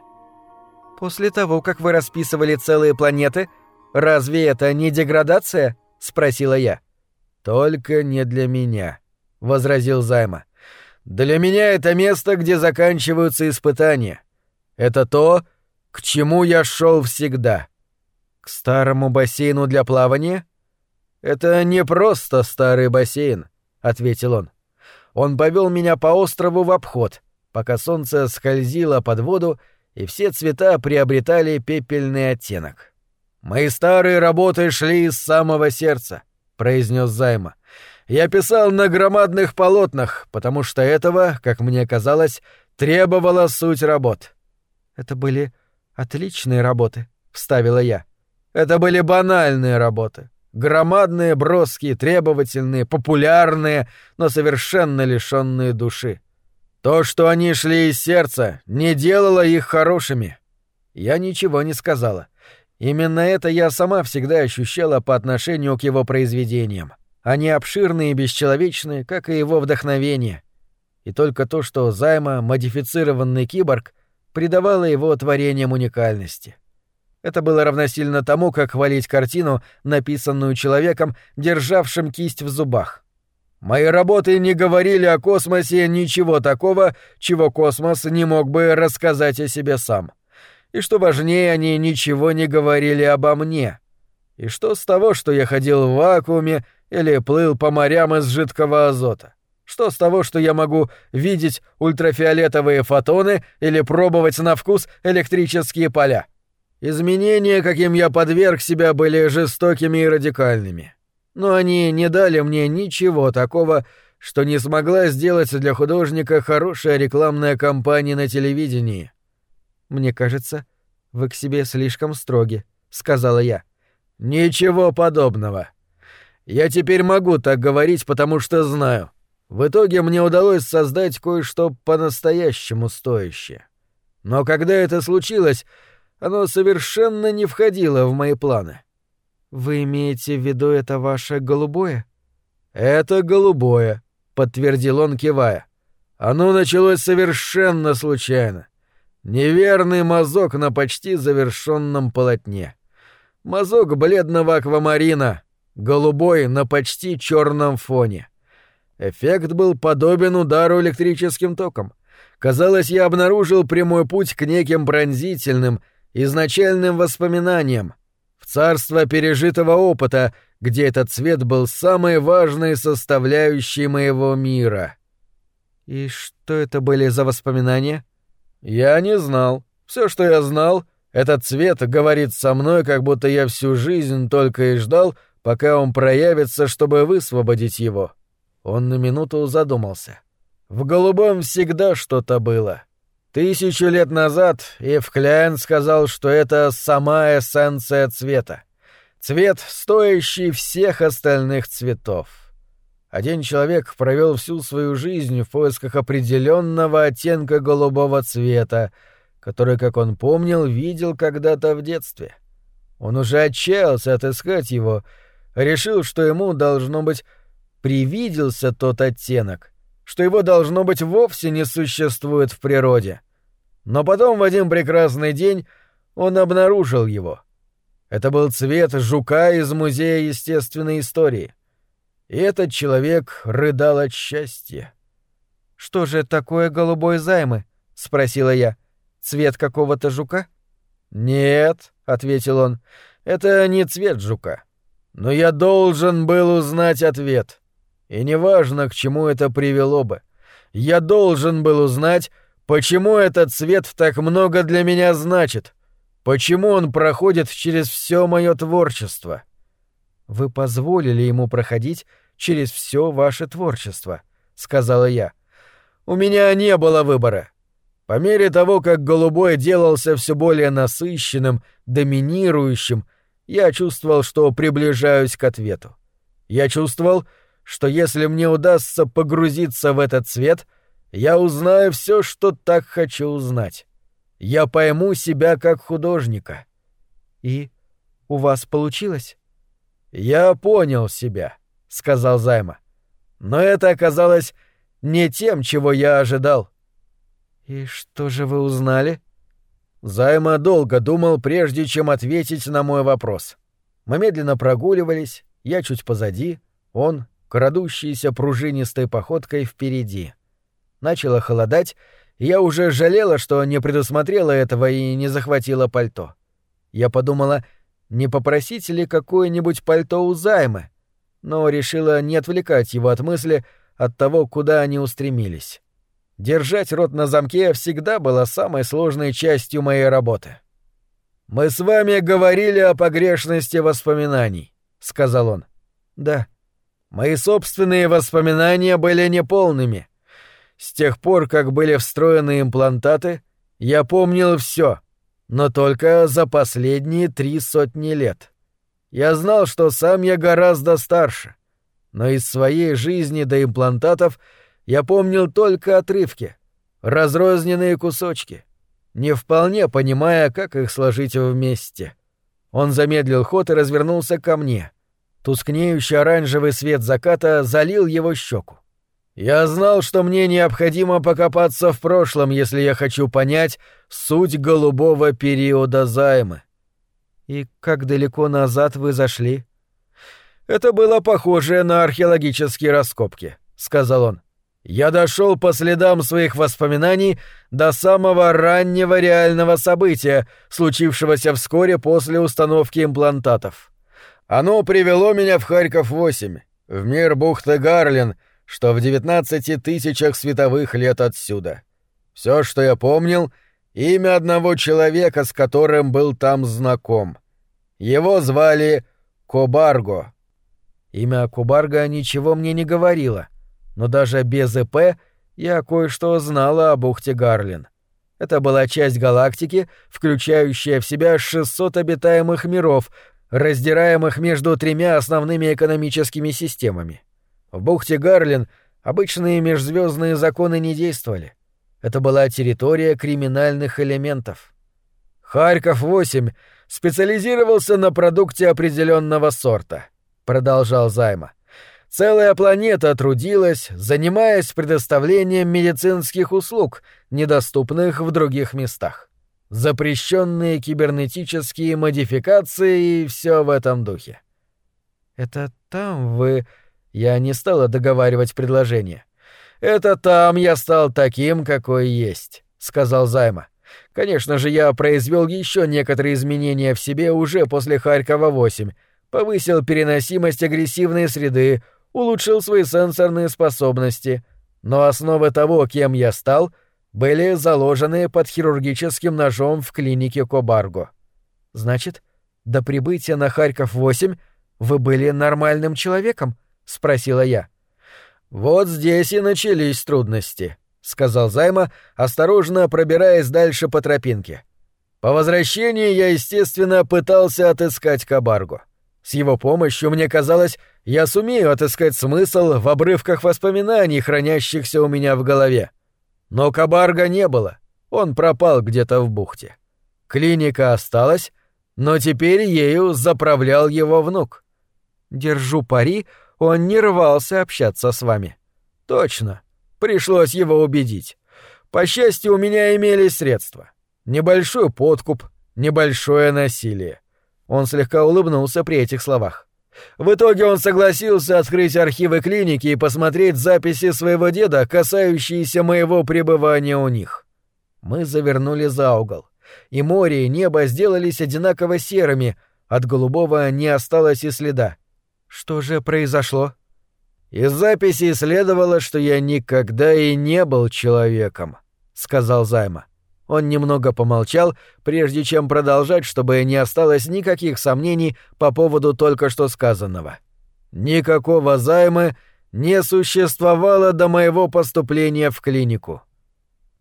«После того, как вы расписывали целые планеты, разве это не деградация?» — спросила я. «Только не для меня», — возразил Займа. Для меня это место, где заканчиваются испытания. Это то, к чему я шел всегда. К старому бассейну для плавания? Это не просто старый бассейн, ответил он. Он повел меня по острову в обход, пока солнце скользило под воду, и все цвета приобретали пепельный оттенок. Мои старые работы шли из самого сердца, произнес Займа я писал на громадных полотнах, потому что этого, как мне казалось, требовала суть работ. Это были отличные работы, вставила я. Это были банальные работы. Громадные, броские, требовательные, популярные, но совершенно лишенные души. То, что они шли из сердца, не делало их хорошими. Я ничего не сказала. Именно это я сама всегда ощущала по отношению к его произведениям. Они обширные и бесчеловечные, как и его вдохновение. И только то, что Займа — модифицированный киборг, придавало его творениям уникальности. Это было равносильно тому, как хвалить картину, написанную человеком, державшим кисть в зубах. Мои работы не говорили о космосе ничего такого, чего космос не мог бы рассказать о себе сам. И что важнее, они ничего не говорили обо мне. И что с того, что я ходил в вакууме или плыл по морям из жидкого азота? Что с того, что я могу видеть ультрафиолетовые фотоны или пробовать на вкус электрические поля? Изменения, каким я подверг себя, были жестокими и радикальными но они не дали мне ничего такого, что не смогла сделать для художника хорошая рекламная кампания на телевидении. «Мне кажется, вы к себе слишком строги», — сказала я. «Ничего подобного. Я теперь могу так говорить, потому что знаю. В итоге мне удалось создать кое-что по-настоящему стоящее. Но когда это случилось, оно совершенно не входило в мои планы. «Вы имеете в виду это ваше голубое?» «Это голубое», — подтвердил он, кивая. «Оно началось совершенно случайно. Неверный мазок на почти завершенном полотне. Мазок бледного аквамарина, голубой на почти черном фоне. Эффект был подобен удару электрическим током. Казалось, я обнаружил прямой путь к неким пронзительным, изначальным воспоминаниям, в царство пережитого опыта, где этот цвет был самой важной составляющей моего мира. И что это были за воспоминания? Я не знал. Все, что я знал, этот цвет говорит со мной, как будто я всю жизнь только и ждал, пока он проявится, чтобы высвободить его. Он на минуту задумался. В голубом всегда что-то было. Тысячу лет назад Евкляйн сказал, что это сама эссенция цвета. Цвет, стоящий всех остальных цветов. Один человек провел всю свою жизнь в поисках определенного оттенка голубого цвета, который, как он помнил, видел когда-то в детстве. Он уже отчаялся отыскать его, решил, что ему, должно быть, привиделся тот оттенок, что его, должно быть, вовсе не существует в природе. Но потом в один прекрасный день он обнаружил его. Это был цвет жука из Музея естественной истории. И этот человек рыдал от счастья. «Что же такое голубой займы?» — спросила я. «Цвет какого-то жука?» «Нет», — ответил он, — «это не цвет жука. Но я должен был узнать ответ. И неважно, к чему это привело бы. Я должен был узнать, почему этот цвет так много для меня значит. Почему он проходит через все мое творчество. Вы позволили ему проходить через все ваше творчество, сказала я. У меня не было выбора. По мере того, как голубой делался все более насыщенным, доминирующим, я чувствовал, что приближаюсь к ответу. Я чувствовал, что если мне удастся погрузиться в этот цвет, я узнаю все, что так хочу узнать. Я пойму себя как художника. И у вас получилось? Я понял себя, сказал Займа. Но это оказалось не тем, чего я ожидал. И что же вы узнали? Займа долго думал, прежде чем ответить на мой вопрос. Мы медленно прогуливались, я чуть позади, он крадущейся пружинистой походкой впереди. Начало холодать, и я уже жалела, что не предусмотрела этого и не захватила пальто. Я подумала, не попросить ли какое-нибудь пальто у займы, но решила не отвлекать его от мысли от того, куда они устремились. Держать рот на замке всегда была самой сложной частью моей работы. «Мы с вами говорили о погрешности воспоминаний», — сказал он. «Да», Мои собственные воспоминания были неполными. С тех пор, как были встроены имплантаты, я помнил все, но только за последние три сотни лет. Я знал, что сам я гораздо старше, но из своей жизни до имплантатов я помнил только отрывки, разрозненные кусочки, не вполне понимая, как их сложить вместе. Он замедлил ход и развернулся ко мне. Тускнеющий оранжевый свет заката залил его щеку. Я знал, что мне необходимо покопаться в прошлом, если я хочу понять суть голубого периода займы. И как далеко назад вы зашли? Это было похоже на археологические раскопки, сказал он. Я дошел по следам своих воспоминаний до самого раннего реального события, случившегося вскоре после установки имплантатов. Оно привело меня в Харьков-8, в мир бухты Гарлин, что в 19 тысячах световых лет отсюда. Все, что я помнил, имя одного человека, с которым был там знаком. Его звали Кобарго. Имя Кобарго ничего мне не говорило, но даже без ЭП я кое-что знала о бухте Гарлин. Это была часть галактики, включающая в себя 600 обитаемых миров, раздираемых между тремя основными экономическими системами. В бухте Гарлин обычные межзвездные законы не действовали. Это была территория криминальных элементов. Харьков-8 специализировался на продукте определенного сорта, продолжал Займа. Целая планета трудилась, занимаясь предоставлением медицинских услуг, недоступных в других местах. Запрещенные кибернетические модификации и все в этом духе. Это там вы... Я не стала договаривать предложение. Это там я стал таким, какой есть, сказал Займа. Конечно же, я произвел еще некоторые изменения в себе уже после Харькова-8, повысил переносимость агрессивной среды, улучшил свои сенсорные способности, но основы того, кем я стал, были заложены под хирургическим ножом в клинике Кобарго. Значит, до прибытия на Харьков-8 вы были нормальным человеком? спросила я. Вот здесь и начались трудности, сказал Займа, осторожно пробираясь дальше по тропинке. По возвращении я, естественно, пытался отыскать Кабаргу. С его помощью, мне казалось, я сумею отыскать смысл в обрывках воспоминаний, хранящихся у меня в голове. Но Кабарга не было, он пропал где-то в бухте. Клиника осталась, но теперь ею заправлял его внук. Держу пари, он не рвался общаться с вами. Точно. Пришлось его убедить. По счастью, у меня имелись средства. Небольшой подкуп, небольшое насилие. Он слегка улыбнулся при этих словах. В итоге он согласился открыть архивы клиники и посмотреть записи своего деда, касающиеся моего пребывания у них. Мы завернули за угол, и море и небо сделались одинаково серыми, от голубого не осталось и следа. Что же произошло? Из записи следовало, что я никогда и не был человеком, сказал Займа. Он немного помолчал, прежде чем продолжать, чтобы не осталось никаких сомнений по поводу только что сказанного. Никакого займа не существовало до моего поступления в клинику.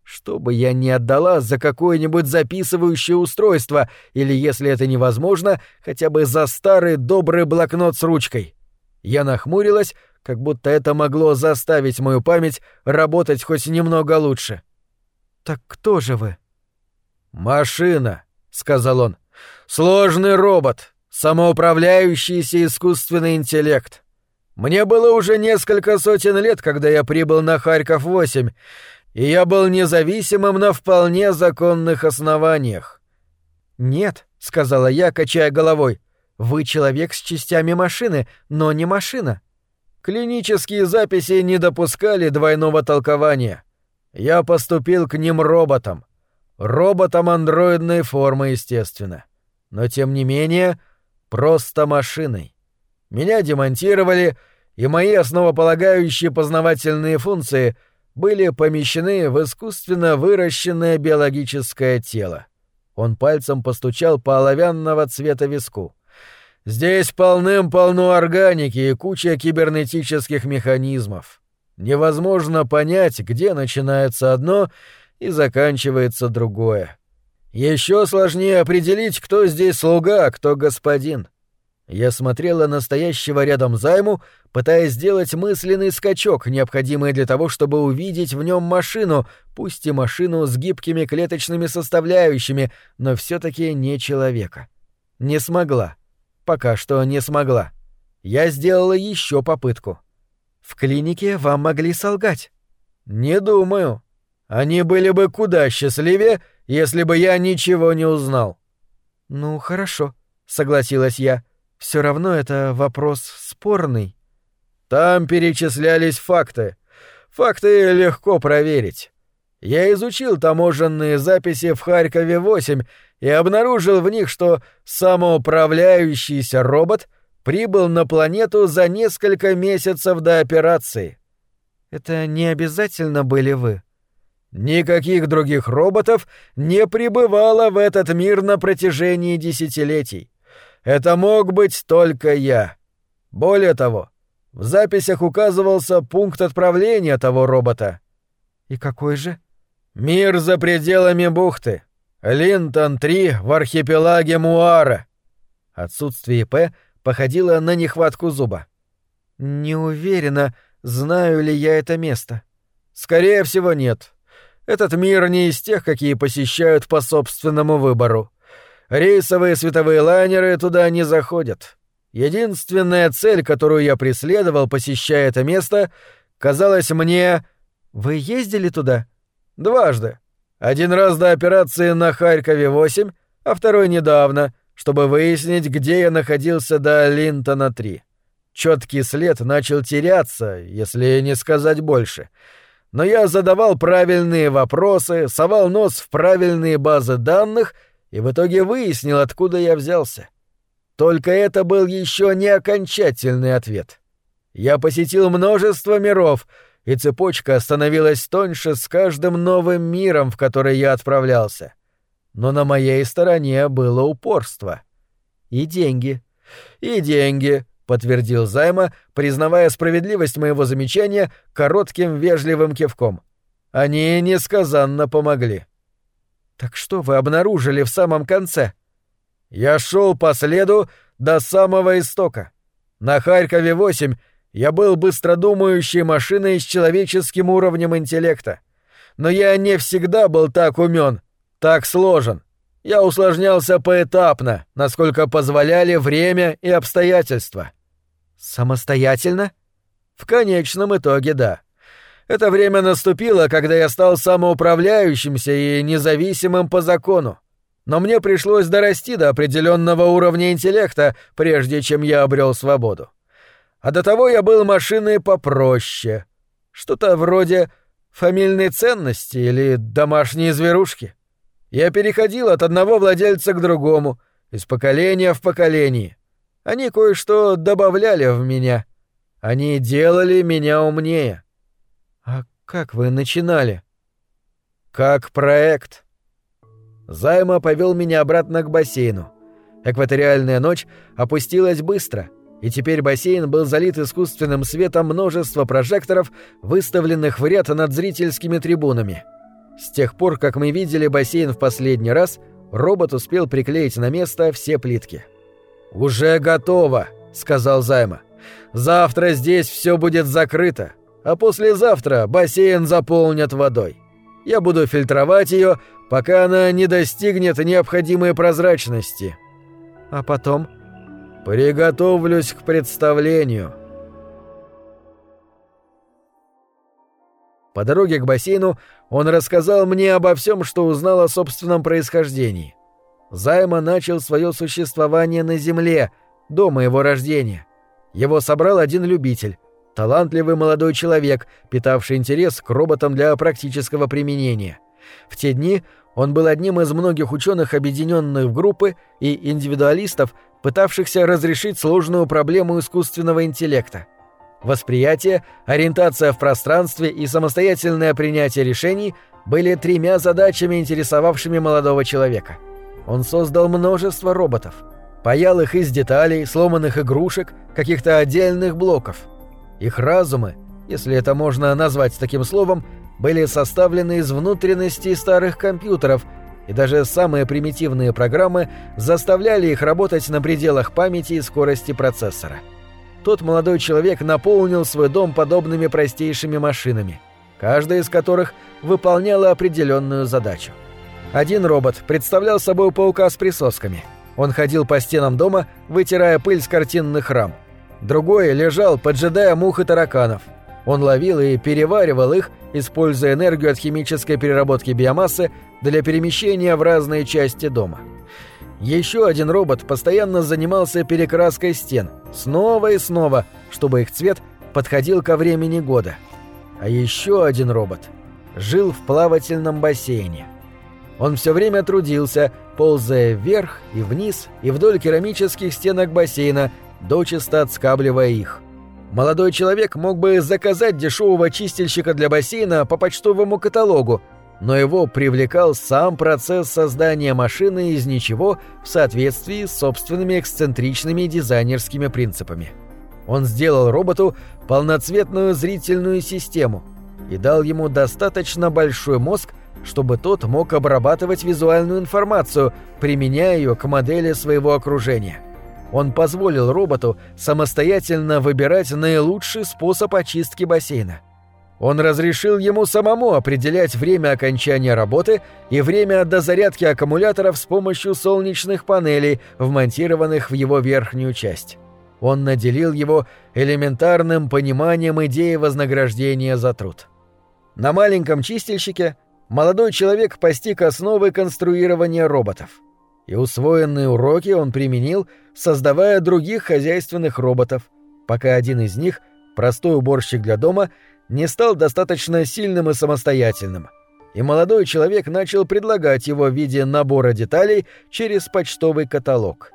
Что бы я ни отдала за какое-нибудь записывающее устройство, или, если это невозможно, хотя бы за старый добрый блокнот с ручкой. Я нахмурилась, как будто это могло заставить мою память работать хоть немного лучше. — «Так кто же вы?» «Машина», — сказал он. «Сложный робот, самоуправляющийся искусственный интеллект. Мне было уже несколько сотен лет, когда я прибыл на Харьков-8, и я был независимым на вполне законных основаниях». «Нет», — сказала я, качая головой, — «вы человек с частями машины, но не машина». Клинические записи не допускали двойного толкования я поступил к ним роботом. Роботом андроидной формы, естественно. Но тем не менее, просто машиной. Меня демонтировали, и мои основополагающие познавательные функции были помещены в искусственно выращенное биологическое тело. Он пальцем постучал по оловянного цвета виску. Здесь полным-полно органики и куча кибернетических механизмов. Невозможно понять, где начинается одно и заканчивается другое. Еще сложнее определить, кто здесь слуга, а кто господин. Я смотрела настоящего рядом займу, пытаясь сделать мысленный скачок, необходимый для того, чтобы увидеть в нем машину, пусть и машину с гибкими клеточными составляющими, но все-таки не человека. Не смогла. Пока что не смогла. Я сделала еще попытку. В клинике вам могли солгать. Не думаю. Они были бы куда счастливее, если бы я ничего не узнал. Ну, хорошо, — согласилась я. Все равно это вопрос спорный». «Там перечислялись факты. Факты легко проверить. Я изучил таможенные записи в Харькове-8 и обнаружил в них, что самоуправляющийся робот прибыл на планету за несколько месяцев до операции. Это не обязательно были вы. Никаких других роботов не прибывало в этот мир на протяжении десятилетий. Это мог быть только я. Более того, в записях указывался пункт отправления того робота. И какой же? Мир за пределами бухты. Линтон-3 в архипелаге Муара. Отсутствие «П» походило на нехватку зуба. Не уверена, знаю ли я это место. Скорее всего, нет. Этот мир не из тех, какие посещают по собственному выбору. Рейсовые световые лайнеры туда не заходят. Единственная цель, которую я преследовал, посещая это место, казалась мне... Вы ездили туда? Дважды. Один раз до операции на Харькове-8, а второй недавно, чтобы выяснить, где я находился до Линтона-3. Четкий след начал теряться, если не сказать больше — но я задавал правильные вопросы, совал нос в правильные базы данных и в итоге выяснил, откуда я взялся. Только это был еще не окончательный ответ. Я посетил множество миров, и цепочка становилась тоньше с каждым новым миром, в который я отправлялся. Но на моей стороне было упорство. И деньги. И деньги, — подтвердил Займа, признавая справедливость моего замечания коротким вежливым кивком. «Они несказанно помогли». «Так что вы обнаружили в самом конце?» «Я шел по следу до самого истока. На Харькове-8 я был быстродумающей машиной с человеческим уровнем интеллекта. Но я не всегда был так умен, так сложен. Я усложнялся поэтапно, насколько позволяли время и обстоятельства. Самостоятельно? В конечном итоге да. Это время наступило, когда я стал самоуправляющимся и независимым по закону. Но мне пришлось дорасти до определенного уровня интеллекта, прежде чем я обрел свободу. А до того я был машиной попроще. Что-то вроде фамильной ценности или домашней зверушки. Я переходил от одного владельца к другому, из поколения в поколение. Они кое-что добавляли в меня. Они делали меня умнее. А как вы начинали? Как проект. Займа повел меня обратно к бассейну. Экваториальная ночь опустилась быстро, и теперь бассейн был залит искусственным светом множества прожекторов, выставленных в ряд над зрительскими трибунами. С тех пор, как мы видели бассейн в последний раз, робот успел приклеить на место все плитки. «Уже готово», — сказал Займа. «Завтра здесь все будет закрыто, а послезавтра бассейн заполнят водой. Я буду фильтровать ее, пока она не достигнет необходимой прозрачности. А потом...» «Приготовлюсь к представлению». По дороге к бассейну он рассказал мне обо всем, что узнал о собственном происхождении. Займа начал свое существование на Земле, до моего рождения. Его собрал один любитель, талантливый молодой человек, питавший интерес к роботам для практического применения. В те дни он был одним из многих ученых, объединенных в группы и индивидуалистов, пытавшихся разрешить сложную проблему искусственного интеллекта. Восприятие, ориентация в пространстве и самостоятельное принятие решений были тремя задачами, интересовавшими молодого человека. Он создал множество роботов. Паял их из деталей, сломанных игрушек, каких-то отдельных блоков. Их разумы, если это можно назвать таким словом, были составлены из внутренностей старых компьютеров, и даже самые примитивные программы заставляли их работать на пределах памяти и скорости процессора тот молодой человек наполнил свой дом подобными простейшими машинами, каждая из которых выполняла определенную задачу. Один робот представлял собой паука с присосками. Он ходил по стенам дома, вытирая пыль с картинных рам. Другой лежал, поджидая мух и тараканов. Он ловил и переваривал их, используя энергию от химической переработки биомассы для перемещения в разные части дома. Еще один робот постоянно занимался перекраской стен, снова и снова, чтобы их цвет подходил ко времени года. А еще один робот жил в плавательном бассейне. Он все время трудился, ползая вверх и вниз и вдоль керамических стенок бассейна, дочисто отскабливая их. Молодой человек мог бы заказать дешевого чистильщика для бассейна по почтовому каталогу, но его привлекал сам процесс создания машины из ничего в соответствии с собственными эксцентричными дизайнерскими принципами. Он сделал роботу полноцветную зрительную систему и дал ему достаточно большой мозг, чтобы тот мог обрабатывать визуальную информацию, применяя ее к модели своего окружения. Он позволил роботу самостоятельно выбирать наилучший способ очистки бассейна. Он разрешил ему самому определять время окончания работы и время дозарядки аккумуляторов с помощью солнечных панелей, вмонтированных в его верхнюю часть. Он наделил его элементарным пониманием идеи вознаграждения за труд. На маленьком чистильщике молодой человек постиг основы конструирования роботов – и усвоенные уроки он применил, создавая других хозяйственных роботов, пока один из них, простой уборщик для дома, не стал достаточно сильным и самостоятельным. И молодой человек начал предлагать его в виде набора деталей через почтовый каталог.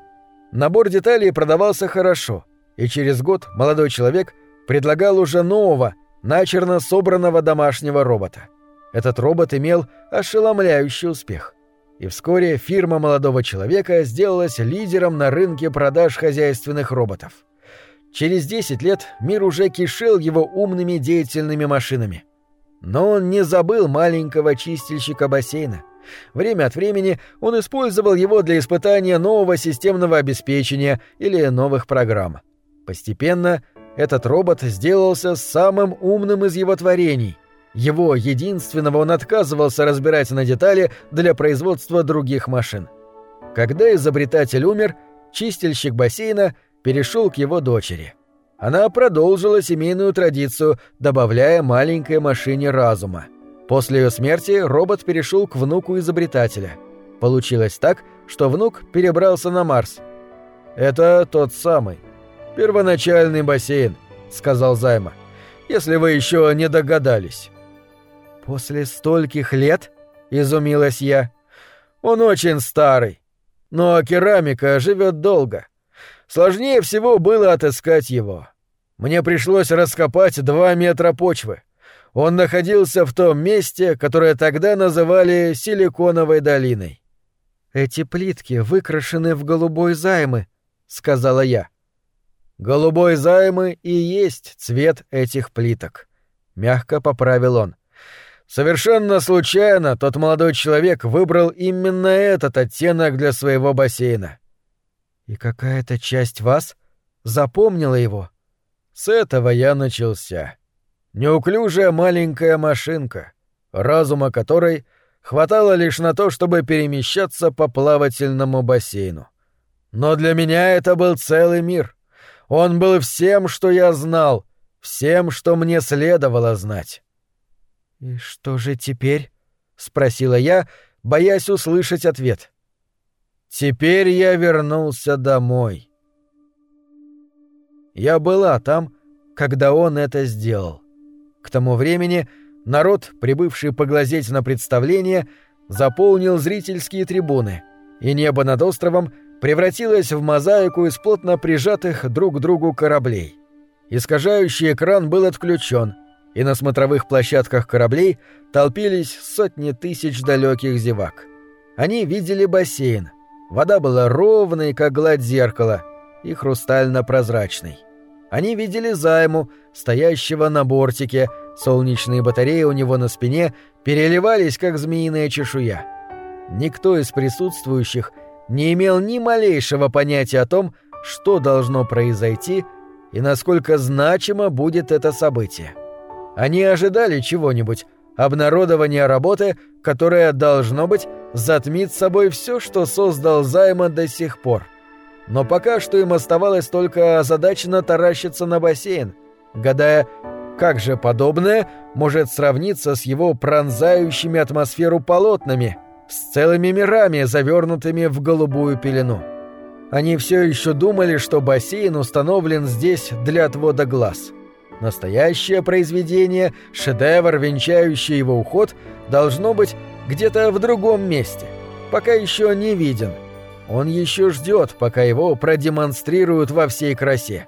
Набор деталей продавался хорошо, и через год молодой человек предлагал уже нового, начерно собранного домашнего робота. Этот робот имел ошеломляющий успех. И вскоре фирма молодого человека сделалась лидером на рынке продаж хозяйственных роботов. Через 10 лет мир уже кишел его умными деятельными машинами. Но он не забыл маленького чистильщика бассейна. Время от времени он использовал его для испытания нового системного обеспечения или новых программ. Постепенно этот робот сделался самым умным из его творений — его единственного он отказывался разбирать на детали для производства других машин. Когда изобретатель умер, чистильщик бассейна перешел к его дочери. Она продолжила семейную традицию, добавляя маленькой машине разума. После ее смерти робот перешел к внуку изобретателя. Получилось так, что внук перебрался на Марс. «Это тот самый. Первоначальный бассейн», — сказал Займа. «Если вы еще не догадались». «После стольких лет?» — изумилась я. «Он очень старый. Но керамика живет долго. Сложнее всего было отыскать его. Мне пришлось раскопать два метра почвы. Он находился в том месте, которое тогда называли Силиконовой долиной. «Эти плитки выкрашены в голубой займы», — сказала я. «Голубой займы и есть цвет этих плиток», — мягко поправил он. Совершенно случайно тот молодой человек выбрал именно этот оттенок для своего бассейна. И какая-то часть вас запомнила его. С этого я начался. Неуклюжая маленькая машинка, разума которой хватало лишь на то, чтобы перемещаться по плавательному бассейну. Но для меня это был целый мир. Он был всем, что я знал, всем, что мне следовало знать. «И что же теперь?» — спросила я, боясь услышать ответ. «Теперь я вернулся домой». Я была там, когда он это сделал. К тому времени народ, прибывший поглазеть на представление, заполнил зрительские трибуны, и небо над островом превратилось в мозаику из плотно прижатых друг к другу кораблей. Искажающий экран был отключен — и на смотровых площадках кораблей толпились сотни тысяч далеких зевак. Они видели бассейн. Вода была ровной, как гладь зеркала, и хрустально-прозрачной. Они видели займу, стоящего на бортике, солнечные батареи у него на спине переливались, как змеиная чешуя. Никто из присутствующих не имел ни малейшего понятия о том, что должно произойти и насколько значимо будет это событие. Они ожидали чего-нибудь, обнародования работы, которая, должно быть, затмит собой все, что создал Займа до сих пор. Но пока что им оставалось только озадаченно таращиться на бассейн, гадая, как же подобное может сравниться с его пронзающими атмосферу полотнами, с целыми мирами, завернутыми в голубую пелену. Они все еще думали, что бассейн установлен здесь для отвода глаз. Настоящее произведение, шедевр, венчающий его уход, должно быть где-то в другом месте. Пока еще не виден. Он еще ждет, пока его продемонстрируют во всей красе.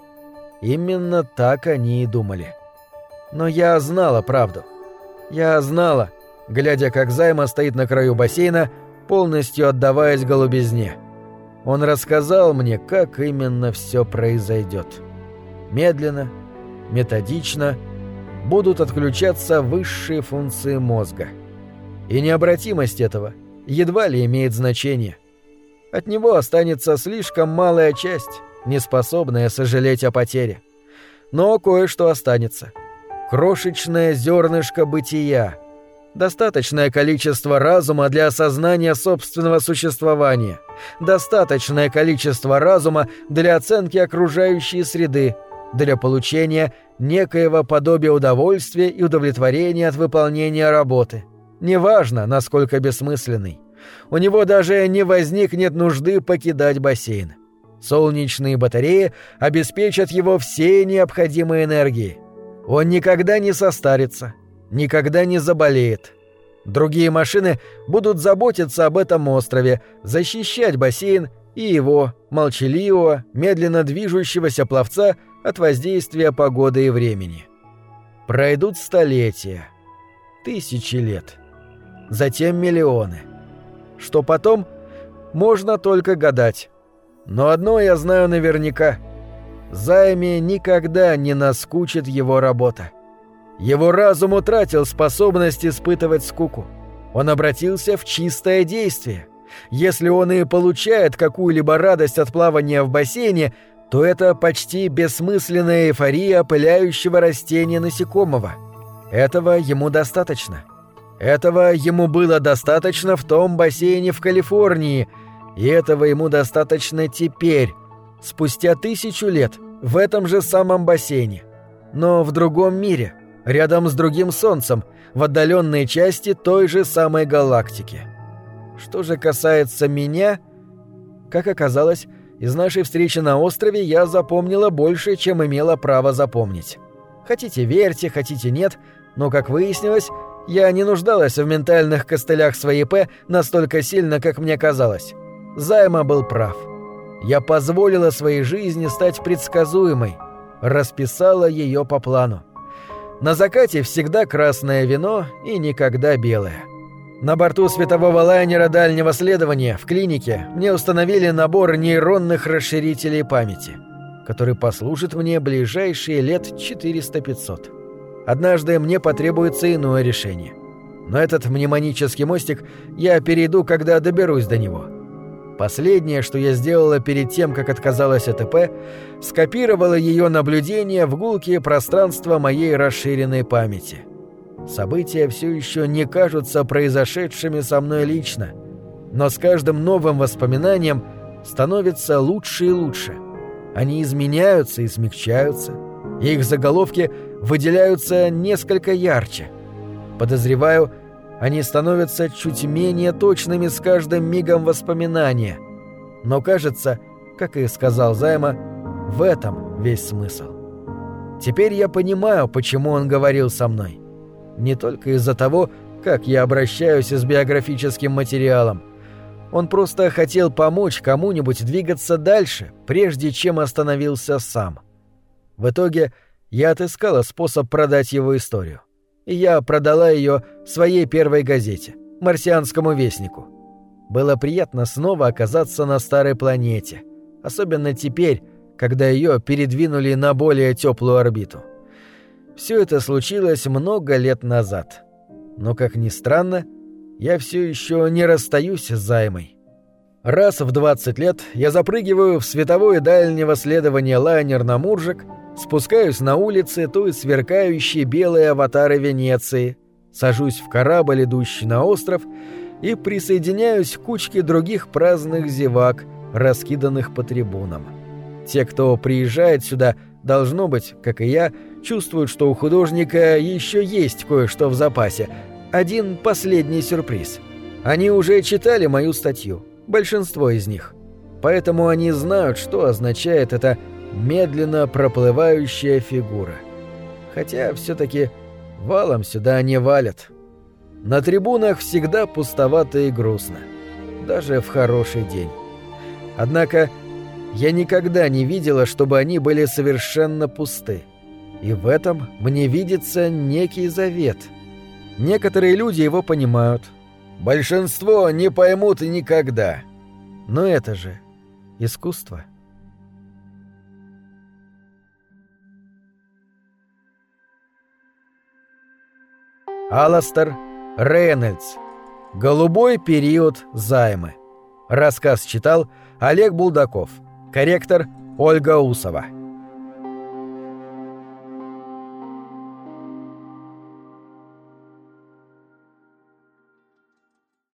Именно так они и думали. Но я знала правду. Я знала, глядя, как Займа стоит на краю бассейна, полностью отдаваясь голубизне. Он рассказал мне, как именно все произойдет. Медленно, методично будут отключаться высшие функции мозга. И необратимость этого едва ли имеет значение. От него останется слишком малая часть, не способная сожалеть о потере. Но кое-что останется. Крошечное зернышко бытия. Достаточное количество разума для осознания собственного существования. Достаточное количество разума для оценки окружающей среды, для получения некоего подобия удовольствия и удовлетворения от выполнения работы. Неважно, насколько бессмысленный. У него даже не возникнет нужды покидать бассейн. Солнечные батареи обеспечат его всей необходимой энергией. Он никогда не состарится, никогда не заболеет. Другие машины будут заботиться об этом острове, защищать бассейн и его, молчаливого, медленно движущегося пловца от воздействия погоды и времени. Пройдут столетия, тысячи лет, затем миллионы. Что потом, можно только гадать. Но одно я знаю наверняка. Займе никогда не наскучит его работа. Его разум утратил способность испытывать скуку. Он обратился в чистое действие. Если он и получает какую-либо радость от плавания в бассейне, то это почти бессмысленная эйфория пыляющего растения насекомого. Этого ему достаточно. Этого ему было достаточно в том бассейне в Калифорнии, и этого ему достаточно теперь, спустя тысячу лет, в этом же самом бассейне. Но в другом мире, рядом с другим Солнцем, в отдаленной части той же самой галактики. Что же касается меня, как оказалось, из нашей встречи на острове я запомнила больше, чем имела право запомнить. Хотите верьте, хотите нет, но, как выяснилось, я не нуждалась в ментальных костылях своей П настолько сильно, как мне казалось. Займа был прав. Я позволила своей жизни стать предсказуемой, расписала ее по плану. На закате всегда красное вино и никогда белое. На борту светового лайнера дальнего следования в клинике мне установили набор нейронных расширителей памяти, который послужит мне ближайшие лет 400-500. Однажды мне потребуется иное решение. Но этот мнемонический мостик я перейду, когда доберусь до него. Последнее, что я сделала перед тем, как отказалась от ЭП, скопировала ее наблюдение в гулкие пространства моей расширенной памяти – События все еще не кажутся произошедшими со мной лично, но с каждым новым воспоминанием становится лучше и лучше. Они изменяются и смягчаются, и их заголовки выделяются несколько ярче. Подозреваю, они становятся чуть менее точными с каждым мигом воспоминания. Но кажется, как и сказал Займа, в этом весь смысл. Теперь я понимаю, почему он говорил со мной не только из-за того, как я обращаюсь с биографическим материалом. Он просто хотел помочь кому-нибудь двигаться дальше, прежде чем остановился сам. В итоге я отыскала способ продать его историю. И я продала ее своей первой газете, «Марсианскому вестнику». Было приятно снова оказаться на старой планете, особенно теперь, когда ее передвинули на более теплую орбиту. Все это случилось много лет назад. Но, как ни странно, я все еще не расстаюсь с займой. Раз в 20 лет я запрыгиваю в световое дальнего следования лайнер на Муржик, спускаюсь на улицы той сверкающие белые аватары Венеции, сажусь в корабль, идущий на остров, и присоединяюсь к кучке других праздных зевак, раскиданных по трибунам. Те, кто приезжает сюда, должно быть, как и я, чувствуют, что у художника еще есть кое-что в запасе. Один последний сюрприз. Они уже читали мою статью, большинство из них. Поэтому они знают, что означает эта медленно проплывающая фигура. Хотя все-таки валом сюда не валят. На трибунах всегда пустовато и грустно. Даже в хороший день. Однако я никогда не видела, чтобы они были совершенно пусты. И в этом мне видится некий завет. Некоторые люди его понимают. Большинство не поймут никогда. Но это же искусство. Аластер Рейнольдс. Голубой период займы. Рассказ читал Олег Булдаков. Корректор Ольга Усова.